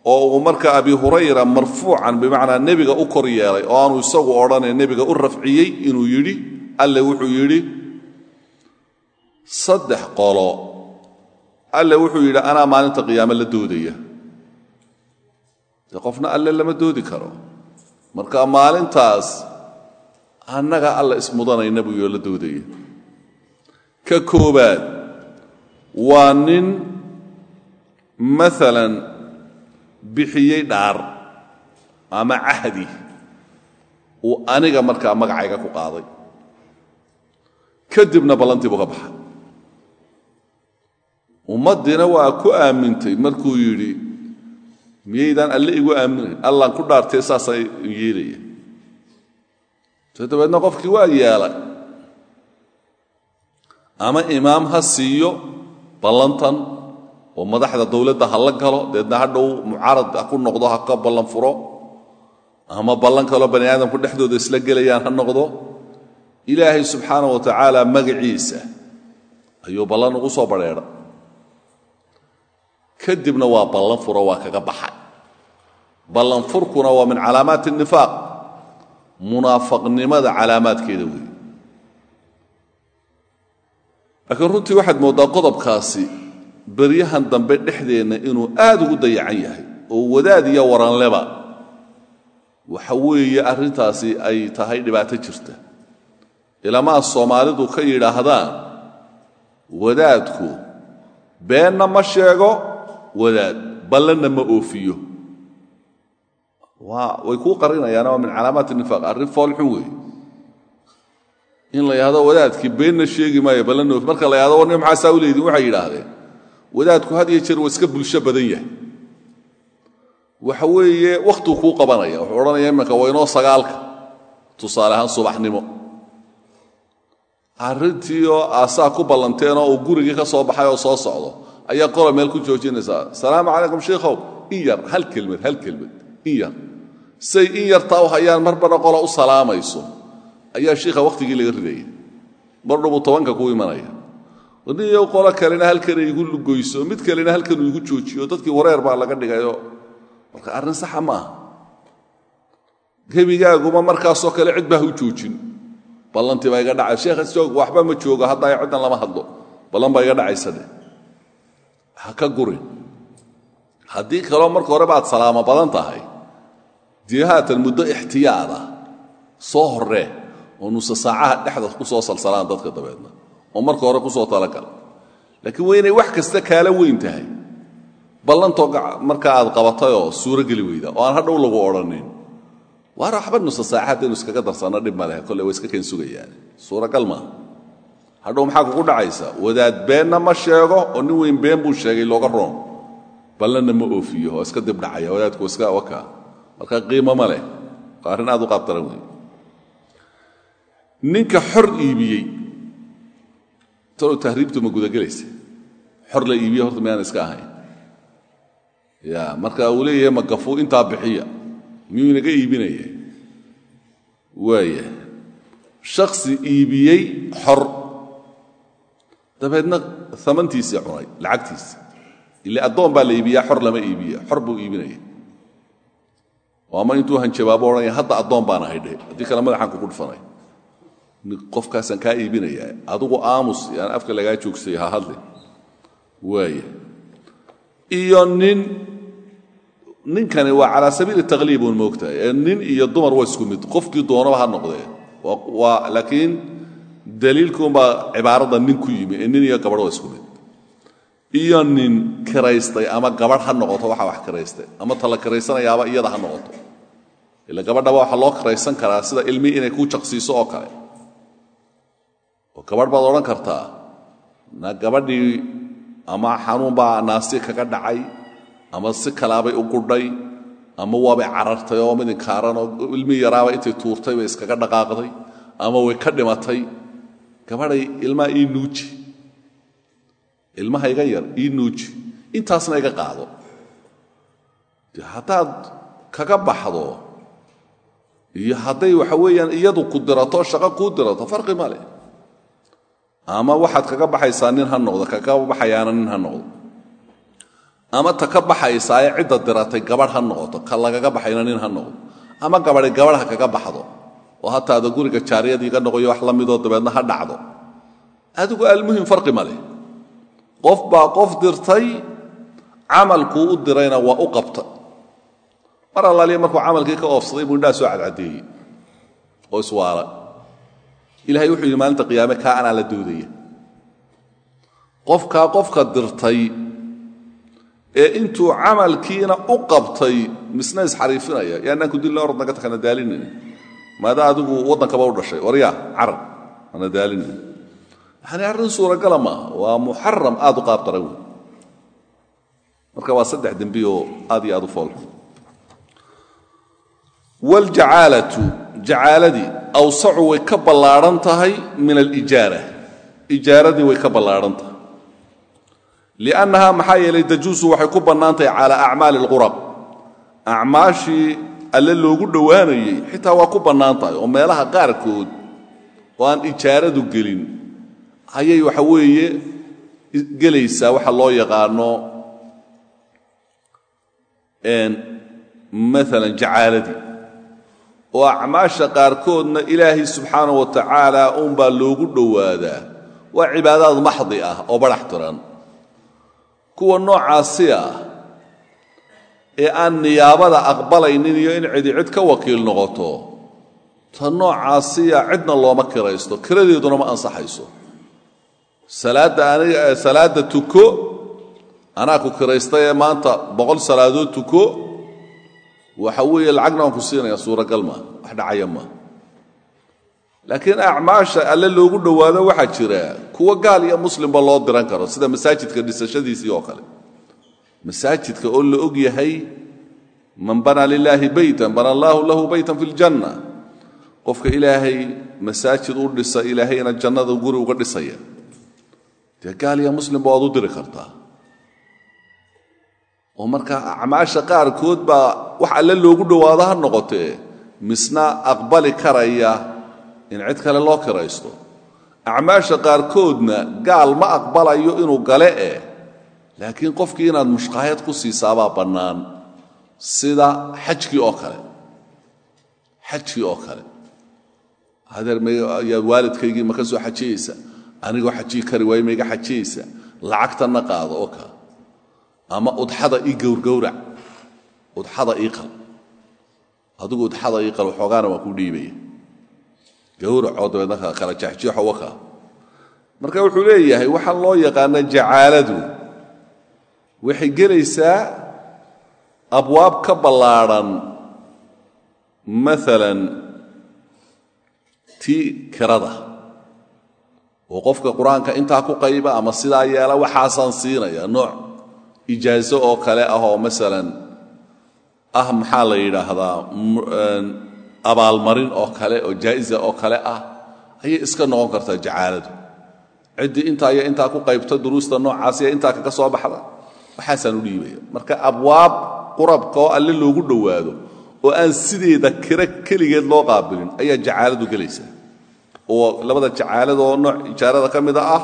oo uu marka abi hurayra marfuucan bimacnaa nebiga u kor yeelay oo aanu isagu odhanay nebiga u rafciyey inuu yidhi alle wuxuu yidhi saddex qolo. Alle wuxuu yidhi anaa maalinta qiyaame la doodaya. Qofna alle lama doodi karo. Marka maalintaas annaga alla ismudanayna buu yoo la doodaya ka koobaad waa nin maalan bixiyey dhaar ama cahdi uu aniga markaa magacayga ku qaaday. Kadibna ballantii buu ka baxay ummaddiina waa ku aamintay markuu yidhi miyaydaan alle igu aaminayn allaan ku dhaartee saasaa yeelaya dabeedna qofkii waa yeelay ama imaam ha siiyo ballantan oo madaxda dowladda ha la galo deedna hadhow mucaarad ha ku noqdo ha ka ballan furo ama ballan kaloo bani aadamku dhexdooda isla gelayaan ha noqdo ilaahay subxaana wa tacaala magaciisa ayuu ballan ugu soo badrheedha kadibna waa ballan furo waa kaga baxay. Ballan furkuna waa min calaamaati nifaaq. Munaafaqnimada calaamaadkeeda weeye laakiin runtii waxaad mooddaa qodobkaasi beryahan dambe dhexdeenna inuu aad ugu dayacan yahay oo wadaad iyo waranleba. Waxa weeye arrintaasi ay tahay dhibaato jirta. Ilamaa soomaalidu ka yidhaahdaan wadaadku beenna ma sheego wadaad ballanna ma oofiyo. Way kuu qarinayaan waa min calaamaat nifaaq arrin foolxun weeye. In la yidhahdo wadaadkii beenna sheegi maayo ballanna oofi marka la yhahdo warni maxaa saa u leydin waxay yidhaahdeen wadaadku had iyo jeer waa iska bulsho badan yahay. Waxa weeye wakhtuu kuu qabanaya wuxuu odhanaya imanka waynoo sagaalka. Tusaale ahaan subaxnimo. Arrintii oo aasaa ku ballanteenoo uu gurigii ka soo baxay oo soo socdo ayaa qola meel ku joojinaysaa salaamu calaykum shiikhow in yar hal kelmad hal kelmad in yar. Say in yartaa u hayaan marbana qola u salaamayso. Ayaa shiikha wakhtigii laga ridaya mardhabuu tobanka ku imanaya. Niyo qolo kalena halkan igu lugoyso mid kalena halkanuu igu joojiyo dadkii wareer baa laga dhigayo. Marka arrin saxa ma aha. Gebigaaguma markaasoo kale cid baa hu joojin. Ballantii baa iga dhacay. Sheekh isjoog waxba ma joogo haddaa ciddan lama hadlo. Ballan baa iga dhacaysa dhe ha ka gurin. Haddii kaloo marka hore baad salaamo badan tahay dee muddo ixtiyaad ah soo horree oo nusa saacaha dhexda ku soo salsalaan dadka dabeedna oo marka hore ku soo talagal. Laakiin waa wax kasta kaala weyn tahay. Ballantoo marka aad qabatayoo suuro geli weyda oo aan hadhow lagu odhanin waar waxba nusa saaca haddaynu iskaga darsanno dhib ma leh kolle waa iska keen sugayaan. Suuragal maaha hadhow maxaa kugu dhacaysa? Wadaad beenna ma sheego oo nin weyn been buu sheegay looga roon. Ballanna ma oofiyo oo iska dibdhacaya. Wadaadku iska waka marka qiimo ma leh. Waa arrin aad u qaabtaran wey ninka xor iibiyey. Talow tahriibtu ma gudagelaysa xor la iibiye horta miyaan iska ahayn? Ya marka uu leeyahay magafu intaa bixiya. Miyuu inaga iibinaya waaya shaksi iibiyey xor dabeedna amantiisii cunay lacagtiisi. Ile addoon baa la iibiyaa xor lama iibiya xor buu iibinaya ama intuu hanjabaabo odhanaya hadda addoon baan ahay dhe haddii kale madaxaan kugu dhufanay. Qofkaasaan kaa iibinayaa adigu aamus yaan afka lagaa joogsay ha hadli. Waaya iyo nin ninkani waa calaa sabiili taqliib uun moogtahay nin iyo dumar waa isku mid qofkii doonaba ha noqdee. Laakiin daliilkuunbaa cibaarada nin ku yimi ee nin iyo gabadh isku mid iyo nin kiraystay ama gabadh ha noqoto waxa wax kiraystay ama tala kiraysanayaaba iyada ha noqoto ila gabadhaba waxaa loo kiraysan karaa sida ilmi inay ku jaqsiiso oo kale oo gabadh baad odhan kartaa na gabadhii ama xanuun baa naasti kaga dhacay ama si kalaabay u gudhay ama waabay carartay oo midin oo ilmi yaraaba intay tuurtay bay iskaga dhaqaaqday ama way ka dhimatay gabadhay ilmaha ii nuuji. Ilmaha iga yar ii nuuji. Intaasna iga qaado. De haddaad kaga baxdo iyo hadday waxa weeyaan iyadu ku dirato shaqo kuu dirato farqi ma leh. Ama waxaad kaga baxaysaa nin ha noqdo kaga baxayaana nin ha noqdo. Ama ta ka baxaysaa ee cidda diratay gabadh ha noqoto ka lagaga baxayna nin ha noqdo. Ama gabadhi gabadh ha kaga baxdo oo hataada guriga jaariyadii iga noqoyo wax la midoo dabeedna ha dhacdo. Adigu almuhim farqi ma leh. Qof baa qof dirtay camalkuu u dirayna waa u qabta mar allaaliya markuu camalkii ka oofsaday buu indhaha soo cadcadeeyey oo iswaala ilahay wuxuu yidhi maalinta qiyaame kaa anaa la doodaya. Qofkaa qofka dirtay ee intuu camalkiina u qabtay misna isxariifinaya. Yaanaan ku dilna orad naga takana daalinin maada adigu waddankaba u dhashay. Waryaa carab ana daalinin yani arrin suuragala maaha waa muxaram aad u qaab daran marka waa saddex dembi oo aad iyo aad u foolxun waljacaalatu jacaaladii awsacu ka ballaadhan tahay min alijaara ijaaradii way ka ballaadhan tahay. Liannahaa maxaa yeelay dajuusu waxay ku bannaan tahay calaa acmaali alle loogu dhowaanayey xitaa waa ku bannaan tahay oo meelaha qaarkood oo aan ijaaradu gelin. Ayay waxa weeye gelaysaa waxa loo yaqaano maalan jacaaladii oo acmaasha qaarkoodna ilaahay subxaana wa tacaala uunbaa loogu dhowaadaa. Waa cibaadaad maxdi ah oo badhax tiran kuwa noocaasi ah ee aan niyaabada aqbalaynin iyo in cidi cid ka wakiil noqoto ta noocaasiya cidna looma kiraysto kiradeeduna ma ansaxayso. Salaadda tuko anaa ku kiraystay ee maanta boqol salaadood tuko waxa weeye lacagna waan ku siinaya suuragal maa wax dhacaya maa laakiin acmaasha alle loogu dhowaado waxaa jira kuwo gaal iyo muslimba loo diran karo sida masaajidka dhisashadiisii oo kale masaajidka oo la og yahay man banaa lilaahi beytan bana allaahu lahu beytan fi ljanna qofka ilaahay masaajid u dhisa ilaahayna jannada guri uga dhisaya. Dee gaal iyo muslimba waad u diri kartaa? Oo markaa acmaasha qaarkood baa wax alle loogu dhowaado ha noqotee misna aqbali karaya in cid kale loo kiraysto acmaasha qaarkoodna gaal ma aqbalayo inuu gale eh laakiin qofkii inaad mushqaayad ku siisaabaa bannaan. Sida xajkii oo kale. Xajkii oo kale. Hadeer myaad waalidkaygii ma ka soo xajiyeysa anigoo xajiyi kari waayo ma iga xajiyeysa lacagtanna qaado oo kale ama udxada ii gowrgowrac. Udxada ii qal. Adigu udxada ii qal waxoogaana waan ku dhiibaya. Gowracoo dabeedna kala jeexjeexo waka marka wuxuu leeyahay waxaa loo yaqaana jacaaladu waxay gelaysaa abwaab ka ballaadhan maalan tii kirada. Oo qofka qur'aanka intaa ku qayba ama sidaa yeela waxaasaan siinaya nooc ijaaso oo kale ah oo masalan ah maxaa la yidhaahdaa abaalmarin oo kale oo jaa'isa oo kale ah ayay iska noqon kartaa jacaaladu. Ciddii intaa iyo intaa ku qaybta duruusta noocaasiya intaa kaga soo baxda waxaasaan u dhiibaya marka abwaab qurabka oo alle loogu dhowaado oo aan sideeda kira keligeed loo qaabilin ayaa jacaaladu gelaysa. Oo labada jacaalada oo nooc ijaarada ka mida ah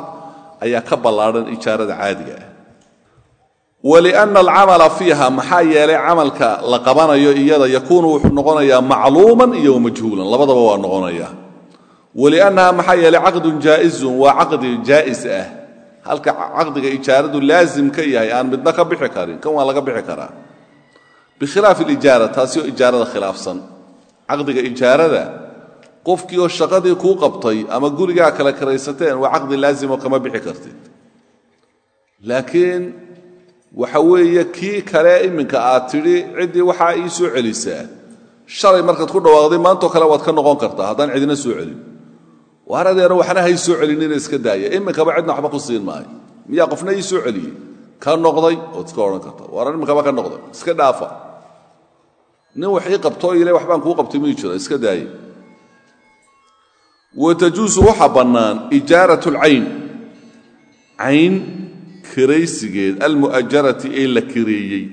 ayaa ka ballaadhan ijaarada caadiga ah. Walianna alcamala fiiha maxaa yeelay camalka la qabanayo iyada yakuunu wuxuu noqonayaa macluuman iyo majhuulan. Labadaba waa noqonaya. Waliannaha maxaa yeelay caqdun jaa'izun waa caqdi jaa'is ah halka caqdiga ijaaradu laazim ka yahay aan midna ka bixi karin. Kan waa laga bixi karaa? Bikhilaafi alijaara taasi ijaarada khilaafsan. Caqdiga ijaarada qofkii oo shaqadii kuu qabtay ama gurigaa kala karaysateen waa caqdi laazimo kama bixi kartid. Laakiin waxa weeye kii kale iminka aad tidhi ciddii waxaa ii soo celisaa shalay markaad ku dhawaaqday maantoo kale waad ka noqon kartaa haddaan cidina soo celin waar adeero waxna hay soo celinina iska daaya iminkaba cidna waxba ku siin maayo. Miyaa qofna ii soo ka noqday ood iska odhan karta waar iminkaba ka noqday. Iska dhaafa. Nin wax ii qabtoo ile waxbaan kuu qabtay mii jiro. Iska daaye. Watajuusu waxaa bannaan ijaarat alcayn cayn kiraysigeed almu'ajarati ee la kireeyey.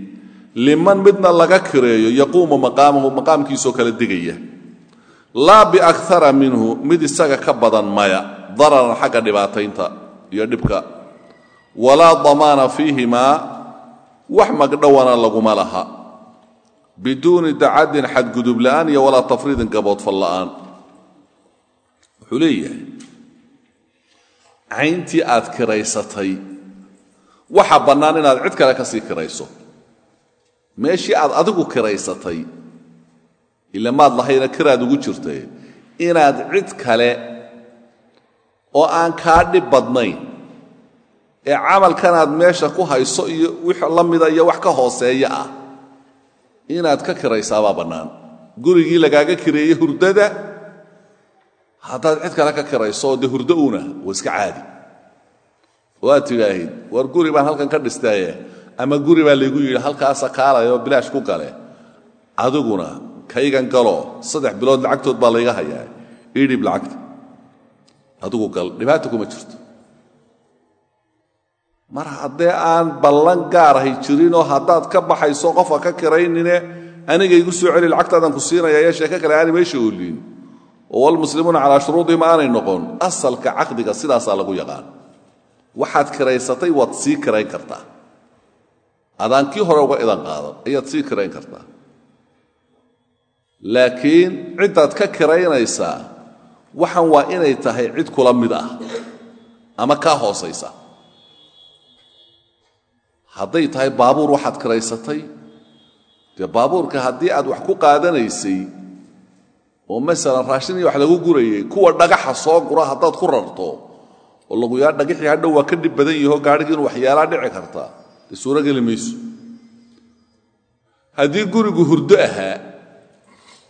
Liman midna laga kireeyo yaquumu maqaamahu maqaamkiisoo kala degaya laa biakara minhu mid isaga ka badan maya dararan xagga dhibaataynta iyo dhibka. Walaa damaana fiihimaa wax magdhowana laguma laha. Biduuni tacadin xadgudub la'aan iyo walaa tafriidin gaboodfal la'aan. Wuxuu leeyahay cayntii aad kiraysatay waxaa bannaan inaad cid kale ka sii kirayso. Meeshii aad adigu kiraysatay ila maad lahayna kiraad ugu jirtay. Inaad cid kale oo aan kaa dhib badnayn ee camalkanaad meesha ku hayso iyo wix la mida iyo wax ka hooseeya ah inaad ka kiraysaabaa bannaan. Gurigii lagaaga kireeyey hurdada haddaad cid kale ka kirayso dee hurdo uuna waa iska caadi. Oo aad tidhaahid war guri baan halkan ka dhistaaye ama guri baa laygu yidhi halkaasa kaalayoo bilaash ku gale adiguna kaygan galoo saddex bilood lacagtood baa layga hayaa. Idhib lacagta. Adigu gal dhibaata kuma jirto. Mar haddee aan ballan gaarahay jirinoo haddaad ka baxayso qofka ka kiraynine aniga igu soo celi lacagtaadaan ku siinaya ee sheeko kale aanay meesha ooliin oo walmuslimuuna calaa shuruudihim aanay noqon. Asalka caqdiga sidaasaa lagu yaqaan. Waxaad kiraysatay waad sii kirayn kartaa. Adaan hore uga idan qaadan ayaad sii kirayn kartaa laakiin ciddaad ka kiraynaysaa waxan waa inay tahay cid kula mid ah ama kaa hoosaysa. Hadday tahay baabuur waxaad kiraysatay dee baabuurka haddii aad wax ku qaadanaysay oo masalan raashin iyo wax lagu gurayay kuwa dhagaxa soo gura haddaad ku rarto oo lagu yaa dhagixii hadhow waa ka dhib badan yaho gaadhigii inu waxyaalaa dhici kartaa dee suurogeli mayso. Haddii gurigu hurdo ahaa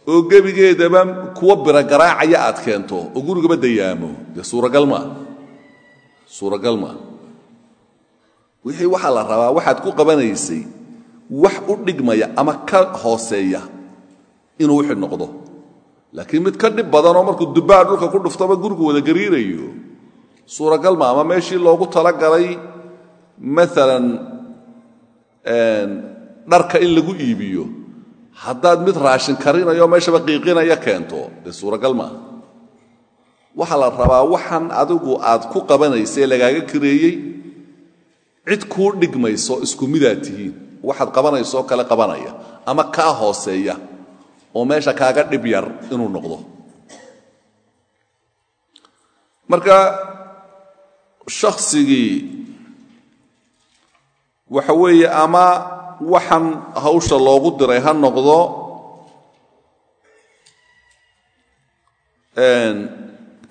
oo gebigeedaba kuwa bira garaacaya aad keento oo gurigaba dayaamo. Dee suuragal maa suuragal wixii waxaa la rabaa waxaad ku qabanaysay wax u dhigmaya ama ka hooseeya inuu wixii noqdo. Laakiin mid ka dhib badanoo markuu dubbaa dhulka ku dhuftaba gurigu wada gariirayo suuragal ma ama meeshii loogu talagalay maalan dharka in lagu iibiyo haddaad mid raashin karinayo meeshaba qiiqinaya keento. Dee suuragal maaha waxaa la rabaa waxan adigu aad ku qabanaysae lagaaga kareeyey cid kuu dhigmayso isku midaad tihiin. Waxaad qabanaysoo kale qabanaya ama kaa hooseeya oo meesha kaaga dhib yar inuu noqdo. Marka shaksigii waxa weeye ama waxan hawsha loogu diray ha noqdo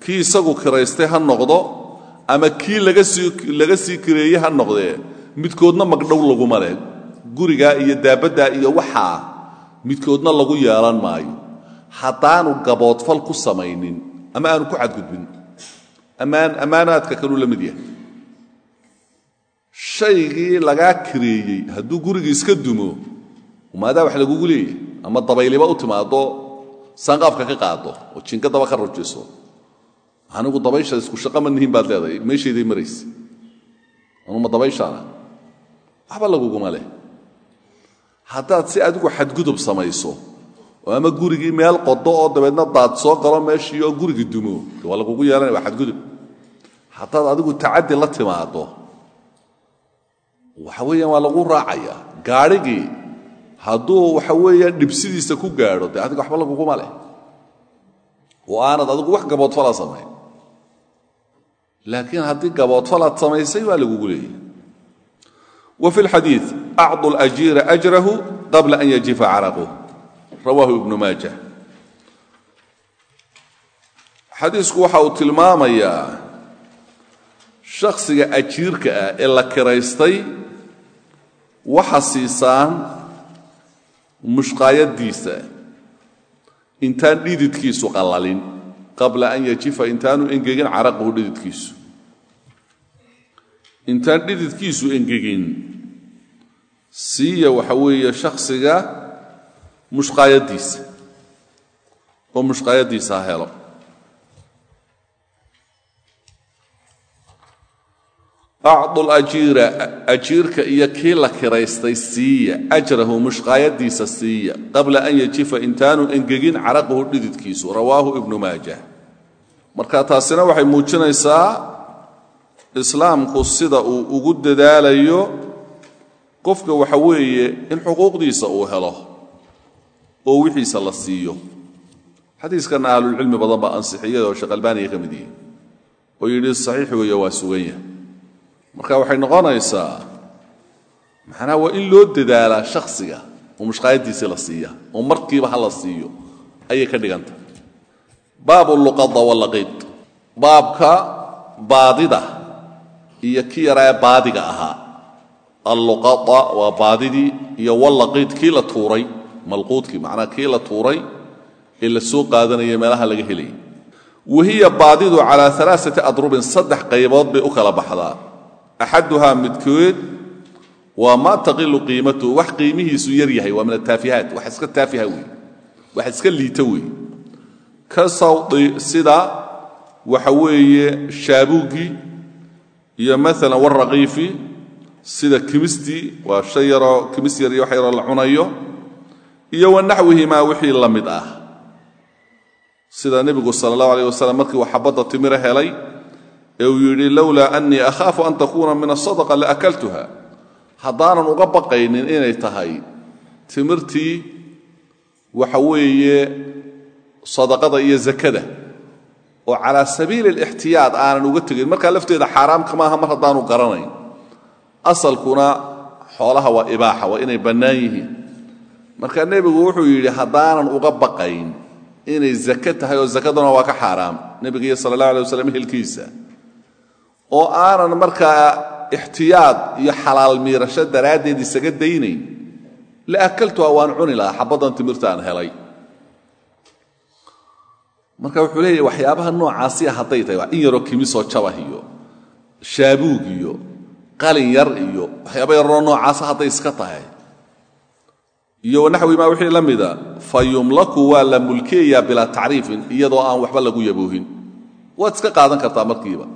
kii isagu kiraystay ha noqdo ama kii laga sii kireeyey ha noqdee. Midkoodna magdhow laguma leh gurigaa iyo daabaddaa iyo waxaa midkoodna lagu yeelan maayo. Haddaanu gaboodfal ku samaynin ama aanu ku xadgudbin ammaan ammaanaadka kaluu la mid yahay shaygii lagaa kireeyey hadduu gurigii iska dumo umaadaa wax lagugu leeyahy ama dabayliba u timaado sanqaafka ka qaado oo jinkadaba ka rajiso anigu dabaysha isku shaqa ma nihin baad leedahay meeshayday maraysa anuma dabayshaana waxba laguguma leh. Haddaad si adigu xadgudub samayso oo ama gurigii meel qodo oo dabeedna daad soo galo meeshii oo gurigii dumo waa lagugu yeelanaya waa xadgudub. Haddaad adigu tacaddi la timaado waxa weeyaan waa lagu raacaya gaadhigii hadduu waxa weeyaan dhibsidiisa ku gaadho adiga waxba laguguma leh. Oo adigu wax gaboodfala samayn. Laakiin haddii gaboodfalaad samaysay waa lagugu leeyahy wa fi lxadiid acdu lajiira ajrahu qabla an yajifa caraquh rawaahu ibnu maaja xadiisku waxa uu tilmaamayaa shakhsiga ajiirka ah waxa siisaan mushqaayadiisa intaan dhididkiisu qallalin qabla an yajifa intaanu engegin caraquhu dhididkiisu. Intaan dhididkiisu engegin siiya waxa weeye shakhsiga mushqaayadiisa oo mushqaayadiisa ha helo acdu lajiira ajiirka iyo kii la kiraystay siiya ajrahu mushqaayadiisa siiya qabla an yajifa intaanu engegin caraquhu dhididkiisu rawaahu ibnu maajah marka taasina waxay muujinaysaa islaamku sida uu ugu dadaalayo qofka waxa weeye in xuquuqdiisa uu helo oo wixiisa la siiyo. Xadiiskanna ahlulcilmi badan baa ansixiyay oo sheekh ka mid yihi oo yidhi saxiix weeye waa sugan yahay marka waxay noqonaysaa macnaha waa in loo dadaalaa shakhsiga oo mushqaayadiisii la siiya oo markiiba ha la siiyo ayay ka dhigantah baabu luqada walaqiid baabka baadida iyo ki yaraa baadiga ahaa. Alluqada waa baadidii iyo wallaqiid kii la tuuray malquudkii macnaa kii la tuuray ee la soo qaadanaya meelaha laga helayay wahiya baadidu calaa alaaati adrubin saddex qaybood bay u kala baxdaa axaduhaa midkood waa maa taqilu qiimatuhu wax qiimihiisu yar yahay waa min ataafihaat wax iska taafiha wey wax iska liita wey ka sawdi sida waxa weeye shaabuuggii iyo maalan waraqiifi sida kimistii waa shay yaroo kimis yar iyo wax yaroo la cunayo iyo wa naxwihimaa wixii la mid ah ee uu yidhi lowlaa annii akhaafu an takuuna min asadaqa laakaltuha haddaanan uga baqaynin inay tahay timirtii waxa weeye sadaqada iyo zakada oo calaa sabiili alixtiyaad aanan uga tegin. Markaa lafteeda xaaraamka maaha mar haddaanu garanayn. Asalkuna xoolaha waa ibaaxa waa inay bannaan yihiin. Marka nebigu wuxuu yidhi haddaanan uga baqayn inay zake tahay oo zakaduna waa ka xaaraam. Nebigiiyo sala allah alay wasalam ehelkiisa oo aanan markaa ixtiyaad iyo xalaal miirasho daraaddeed isaga daynayn la akaltuha waan cuni lahaa xabaddan timirta aan helay. Marka wuxuu leeyahy waxyaabaha noocaasiya hadday tahay in yaroo kimisoo jabah iyo shaabuug iyo qalin yar iyo waxyaaba yaroo noocaasa hadday iska tahay. Iyo wanaxwimaa wixii la mida fa waa la mulkiyayaa bilaa tacriifin iyadoo aan waxba lagu yaboohin. Waad iska qaadan kartaa markiiba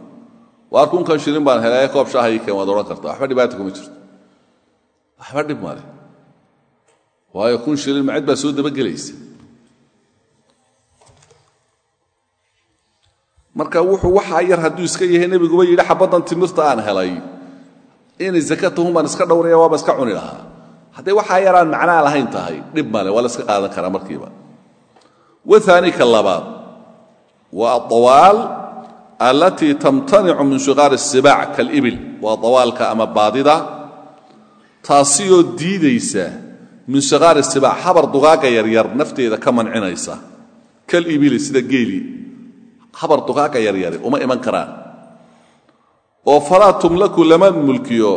waar kunkan shilin baan helay koob shaaha ii keen waad odhan kartaa. Waxba dhibaata kuma jirto. Waxba dhib male waayo kun shilin macid baa soo dabagelaysa. Marka wuxuu waxaa yar hadduu iska yahay nebiguba yidhi xabaddan timirta aan helay. Inay zakatahum baan iska dhowraya waaba iska cuni lahaa. Hadday waxaa yaraan macnaa lahayn tahay dhib male waa la iska qaadan karaa markiiba. Waani ka labaad. Waa adawaal allatii tamtanicu min shiqaar asibac kalibil waa dawaalka ama baadida taasiyoo diidaysa min shiqaar sibac habar dugaaga yaryar nafteeda ka mancinaysa kalibili sida geeli habar dugaaga yaryari uma iman karaan oo falaa tumlaku lama mulkiyo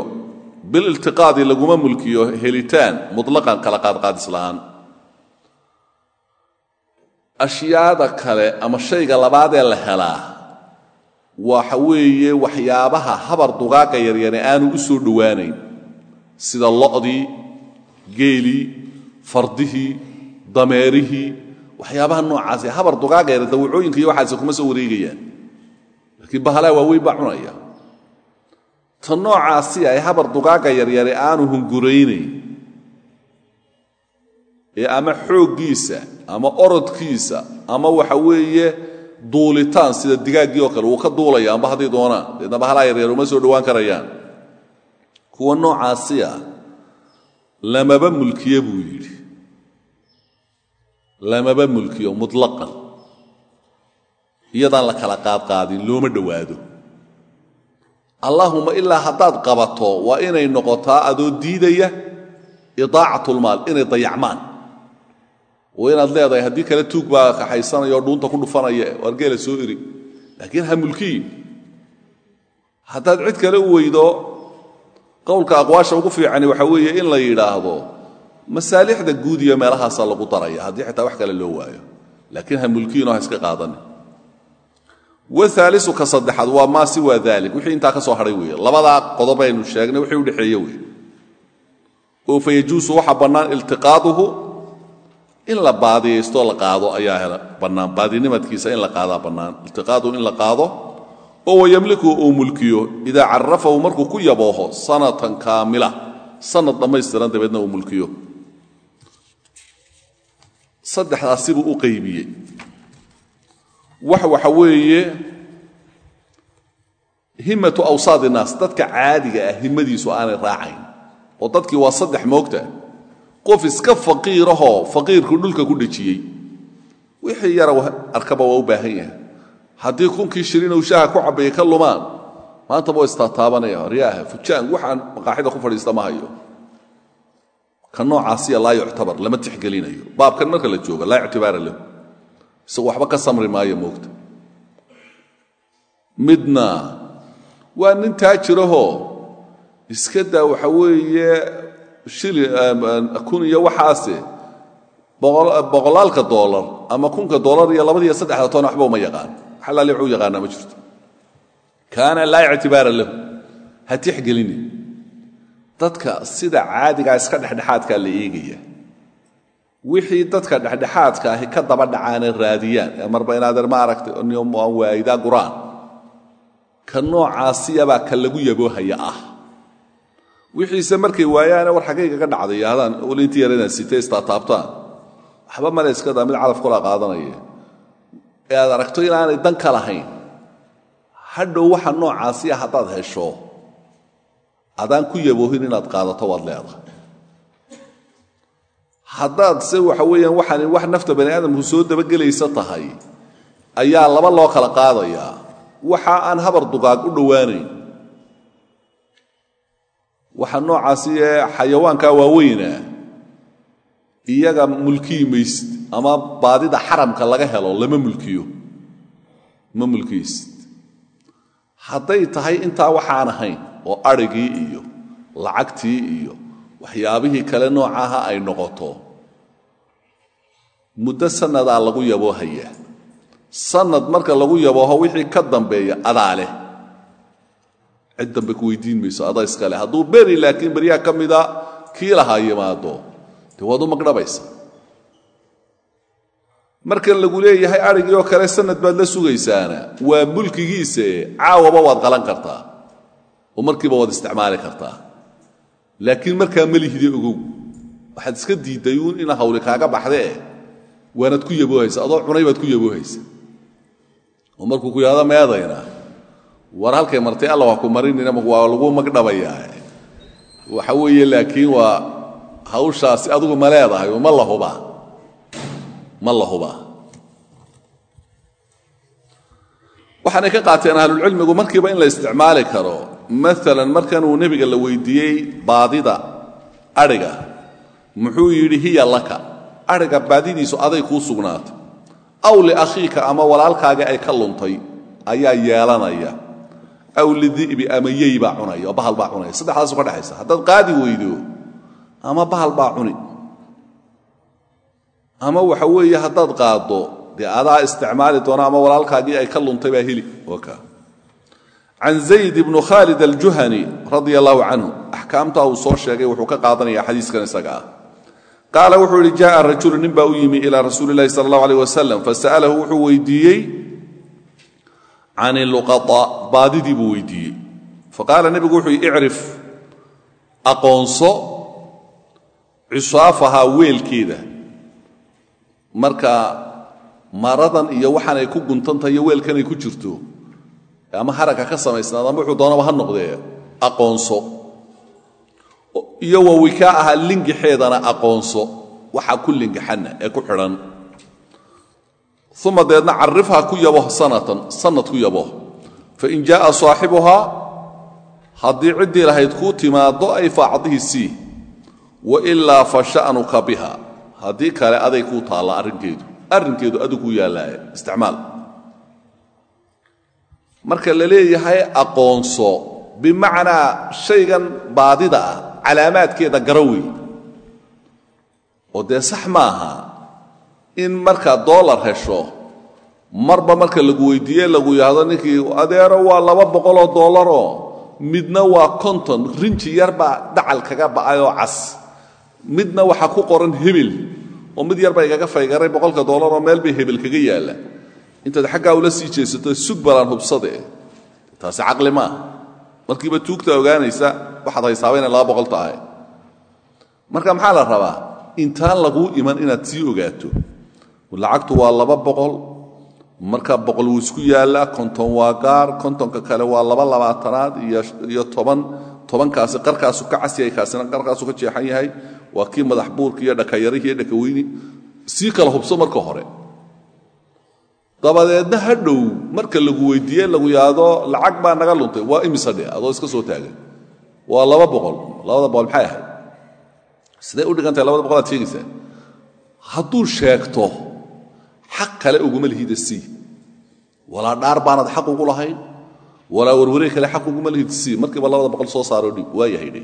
bililtiqaadi laguma mulkiyo helitaan mutlaqan kala qaadqaadis la'aan ashyaada kale ama shayga labaadee la helaa waxa weeye waxyaabaha habar dugaaga yaryare aanu u soo dhowaanayn sida lo'dii geelii fardihii dameerihii waxyaabaha noocaasi habar dugaaga yar dawacooyinka iyo waxaase kuma soo wareegayaan. Laakiin bahalaa waaweyn baa cunaya. Ta noocaasi ay habar dugaaga yaryare aanu hunguraynayn. Ee ama xooggiisa ama orodkiisa ama waxa weeye duulitaan sida digaaggii oo kale wuu ka duulaya amba hadday doonaan. Deedna bahalaa yaryar uma soo dhowaan karayaan. Kuwa noocaasiya lamaba mulkiye buu yidhi. Lamaba mulkiyo muطlaqan iyadaan la kala qaadqaadin looma dhowaado. Allaahuma ilaa haddaad qabato waa inay noqotaa adoo diidaya idaacatlmaal inay dayacmaan inaad leedahay haddii kale tuug baa kaxaysanaya oo dhuunta ku dhufanaya waar soo eri. Laakiin ha mulkiyi haddaad cid kale u qowlka aqwaasha ugu fiicani waxa weeye in la yidhaahdo masaalixda guud iyo meelahaasaa lagu daraya haddii xitaa wax kale loo waayo. Laakiin ha mulkiyiinoo ha iska qaadanin waaliu ka saddexaad waa maa siwa dalik wixii intaa ka soo hadhay weeye labadaa qodob aynu sheegnay wixii udhexeeye weeye. Oo fa yajuusu bannaan iltiqaaduhu in la baadiyaysto la qaado ayaa bannaan. Baadinimadkiisa in la qaadaa bannaan. Iltiqaaduhu in la qaado oo wayamliku uu mulkiyo. Idaa carafahu markuu ku yabooho sanatan kaamila sanad dhammaystiran dabeedna uu mulkiyo. Saddexdaasibuu u qaybiyey. Wax waxa weeye himmatu awsaad innaas dadka caadiga ah himmadiisu aanay raacayn. Oo dadkii waa saddex moogta qof iska faqiirahoo faqiirku dhulka ku dhejiyey. Wixii yara arkaba waa baahan yahay. Haddii kunkii shirinow shaaha ku cabbayay ka lumaan maantaba waa istaataabanaya ryaaha fujaan waxaan maqaaxida ku fadhiista ma hayo. Ka noocaasiya laa yuctabar lama tixgelinayo. Baabkan marka la jooga laa ictibaara lahu. Isagu waxba ka samri maayo moogta. Midna waa nin taajirahoo iska daa waxa weeye kun iyo waxaase boqolaalka doolar ama kunka doolar iyo labadiiyo saddexda toona waxba uma yaqaan. Xalaali wuxuu yaqaanaa ma jirto. Kaana laa ictibaara lahu. Ha tixgelini. Dadka sida caadigaa iska dhexdhexaadkaa la eegaya wixii dadka dhexdhexaadka ahi ka daba dhacaanay raadiyaan ee marba inaadeer ma aragtay aan waayidaa guraan ka noocaasiyabaa ka lagu yaboohaya ah wixiise markay waayaane war xaggaygaga dhacday yahdaan olintii yar inaad sitay istaataabtaan waxba male iskadaa mid calaf kula qaadanaya ee aad aragto inaanay dan ka lahayn. Hadhow waxa noocaasiya haddaad hesho adaan ku yaboohin inaad qaadato waad leedahay. Haddaad se waxa weeyaan waxaan wax nafta bani aadamku soo dabagelaysa tahay ayaa laba loo kala qaadayaa. Waxa aan habar dugaag u dhowaanayn waxa noocaasi ee xayawaankaa waaweyna iyaga mulkiyi maysid ama baadida xaramka laga helo lama mulkiyo. Ma mulkiysid hadday tahay intaa waxaan ahayn oo adrhigii iyo lacagtii iyo waxyaabihii kale noocaha ay noqoto muddo sannadaa lagu yaboohayaa sanad marka lagu yabooho wixii ka dambeeya adaa leh cid dambe ku weydiin mayso adaa iska leh hadduu beri laakiin beryaha ka mida kii lahaa yimaado dee waad u magdhabaysa markan lagu leeyahay adrhigii oo kale sanad baad la sugaysaana waa mulkigiise caawaba waad qalan kartaa oo markiiba waad isticmaali kartaa laakiin markaa melihide ogow waxaad iska diidday uun ina hawli kaaga baxdee waanaad ku yaboohaysa adoo cunay baad ku yaboohaysa oo markuu ku yahado meedayna war halkay martay alla waa ku marinina waa lagu magdhabayaa. Waxa weeye laakiin waa hawshaasi adugu ma leedahay ma la hubaa. Ma la hubaa. Waxaanay ka qaateen ahlulcilmigu markiiba in la isticmaali karo maalan markanuu nebiga la weydiiyey baadida adhiga muxuu yidhi hiya laka. Adhiga baadidiisu aday kuu sugnaatay. Aw liakhiika ama walaalkaaga ay ka luntay. Ayaa yeelanaya aw lidi'bi amayey baa cunaya oo bahal baa cunaya saddexdaasu ka dhexaysa. Haddaad qaadi weydo ama bahal ba cuni. Ama waxa weeye haddaad qaaddo dee isticmaali doona ama walaalkaagii ay ka luntay baa heli. Can zayd ibnu khaalid aljuhani radia allahu canhu axkaamtaa uu soo sheegay wuxuu ka qaadanaya xadiiskan isaga ah. Wuxuu ihi jaaa rajulu u yimi ilaa rasuuli ilahi sala allahu aleh wasalam wuxuu weydiiyey can luqaa baadidii buu weydiiyey. Faqaala nebigu wuxuu yidhi icrif aqoonso cusaafahaa weelkeeda. Marka maradan iyo waxaanay ku guntantahay iyo weelkanay ku jirto ama haragga ka samaysnaad ama wuxuu doonaba ha noqdee aqoonso. Iyo wa wikaacaha lingixeedana aqoonso. Waxa ku lingaxana ee ku xidhan uma deedna carifha ku yaboh sanatan sanad ku yaboh. Fain jaءa saaxibuhaa haddii ciddii lahayd kuu timaaddo ay faacdihi sii wailaa fa sha'nuka biha haddii kale aday kuu taalla arrinkeedu. Arrinkeedu adu ku yaallaaye. Isticmaal. Marka la leeyahay aqoonso bimacnaa shaygan baadida ah calaamaadkeeda garawey oo dee sax maaha in markaad doolar hesho marba marka lagu weydiiye lagu yahdo ninkii adeero waa laba boqoloo doolaroo midna waa konton rinji yarbaa dhacal kaga ba'ayoo cas. Midna waxaa ku qoran hebel oo mid yarba igaga faygaray boqolka doolar oo meel bay hebel kaga yaalla. Intaad xaggaa ula sii jeesato sug balaan hubsade taasi caqli maaha markiiba tuugta ogaanaysa waxaad haysaaba inay laba boqol tahay. Marka maxaa la rabaa? Intaan laguu iman inaad sii ogaato lacagtu waa laba boqol. Marka boqol wuu isku yaallaa konton waa gaar kontonka kale waa laba labaatanaad iyo toban. Tobankaasi qarkaasu ka casyahay kaasina qarkaasu ka jeexan yahay. Waa kii madax buurka iyo dhakayarihi iyo dhakaweyni sii kala hubso marka hore. Dabadeedna ha marka lagu weydiiye lagu yaado lacag baa naga luntay. Waa imisa dhe adoo iska soo taagan waa laba boqol. Labada boqol maxay ahayd? Siday u dhigantahay labada boqol aad hadduu sheegto xaq kale uguma lihida sii walaa dhaar baanad xaq ugu lahayn walaa warwareeg kale xaq uguma lihid sii markiiba labada boqol soo saaroo dhib waa yahay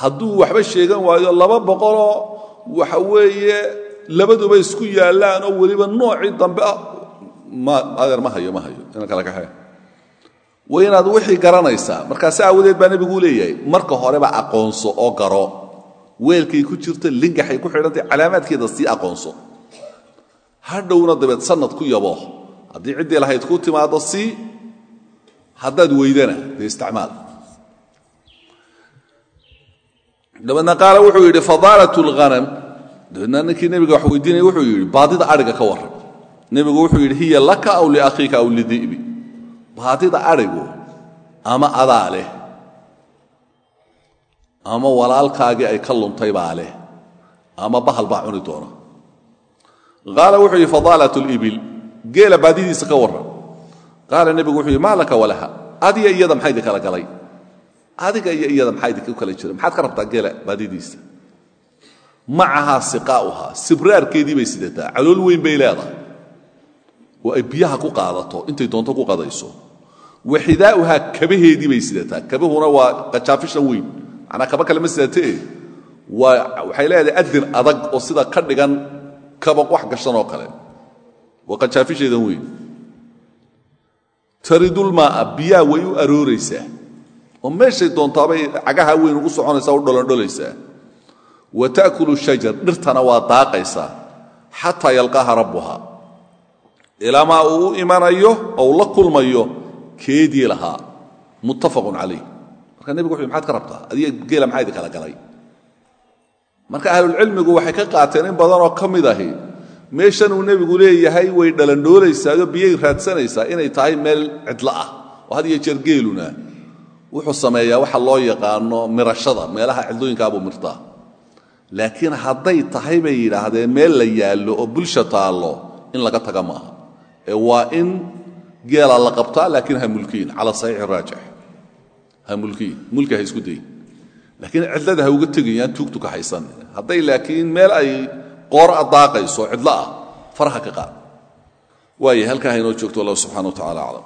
hadduu waxba sheegan waayo laba boqoloo waxa weeye labaduba isku yaallaan oo weliba noocii dambe ah adeer ma hayo ma hayo. Ina kala kaxee waa inaad wixii garanaysaa. Markaasi aawadeed baa nebigu leeyahay marka horeba aqoonso oo garo. Weelkay ku jirto lingaxay ku xidhantay calaamaadkeeda sii aqoonso hadhowna dabeed sanad ku yabo. Haddii ciddii lahayd kuu timaaddo sii haddaad weydana dee isticmaal. Dabeedna qaala wuxuu yidhi fadaalat lghanam dabeedna ninkii nebiga wax weydiinaya wuxuu yidhi baadida adhiga ka warran. Nebigu wuxuu yidhi hiya laka aw liakhiika aw lidi'bi baadida adhigu ama adaa ama walaalkaagii ay ka luntay baa ama bahal baa cuni doona qaala wuxuu yidhi fadaalat libil geela baadidiisa ka warran. Qaala nebigu wuxuu yidhi maa walaha adiga iyada maxaa kala galay? Adiga iyada maxaa idinku kala jira maxaad ka rabtaa geela baadidiisa? Macahaa siqaa'uhaa sibraarkeedii bay sidataa calool weyn bay leedahay. Oo ay ku qaadato intay doonto ku qadayso. Wa kabaheedii bay sidataa kabahuna waa qajaafishan weyn. Macnaa kaba kale ma sidatee waa waxay leedahay adin adag oo sida ka dhigan kaba wax gashan oo kale. Waa qajaafisheedan weyn. Taridulmaa'a biyaha way u arooraysaa. Oo meeshay doontaabay cagaha weyn ugu soconaysaa u dholondholaysaa wa ta'kulu shajar dhirtana waa daaqaysaa. Xataa yalqaaha rabbuha ilaamaa uu u imanayo oo la kulmayo keedii lahaa. Muttafaqun calayh. Marka nebigu wuxu maxaad ka rabtaa? Adiga geela maxaa idin kala galay marka ahlulcilmigu waxay ka qaateen in badanoo ka mid ahi meeshanuu nebigu leeyahay way dhalandhoolaysaayo biyay raadsanaysaa inay tahay meel cidlo ah oo had iyo jeer geeluna. Wuxuu sameeyaa waxa loo yaqaano mirashada meelaha cidlooyinkaabuu mirtaa laakiin hadday tahay bay yidhaahdeen meel la yaallo oo bulsha taallo in laga taga maaha. Ee waa in geela la qabtaa laakiin ha mulkiin cala saxiixi raajix. Ha mulkiin mulki ha isku dayin laakiin cidlada ha uga tegayaan tuugtu ka haysan. Hadday laakiin meel ay qoor adaaqayso cidlo ah faraha ka qaad. Waaya halkaa ha inoo joogto allah subxana wa tacala aclam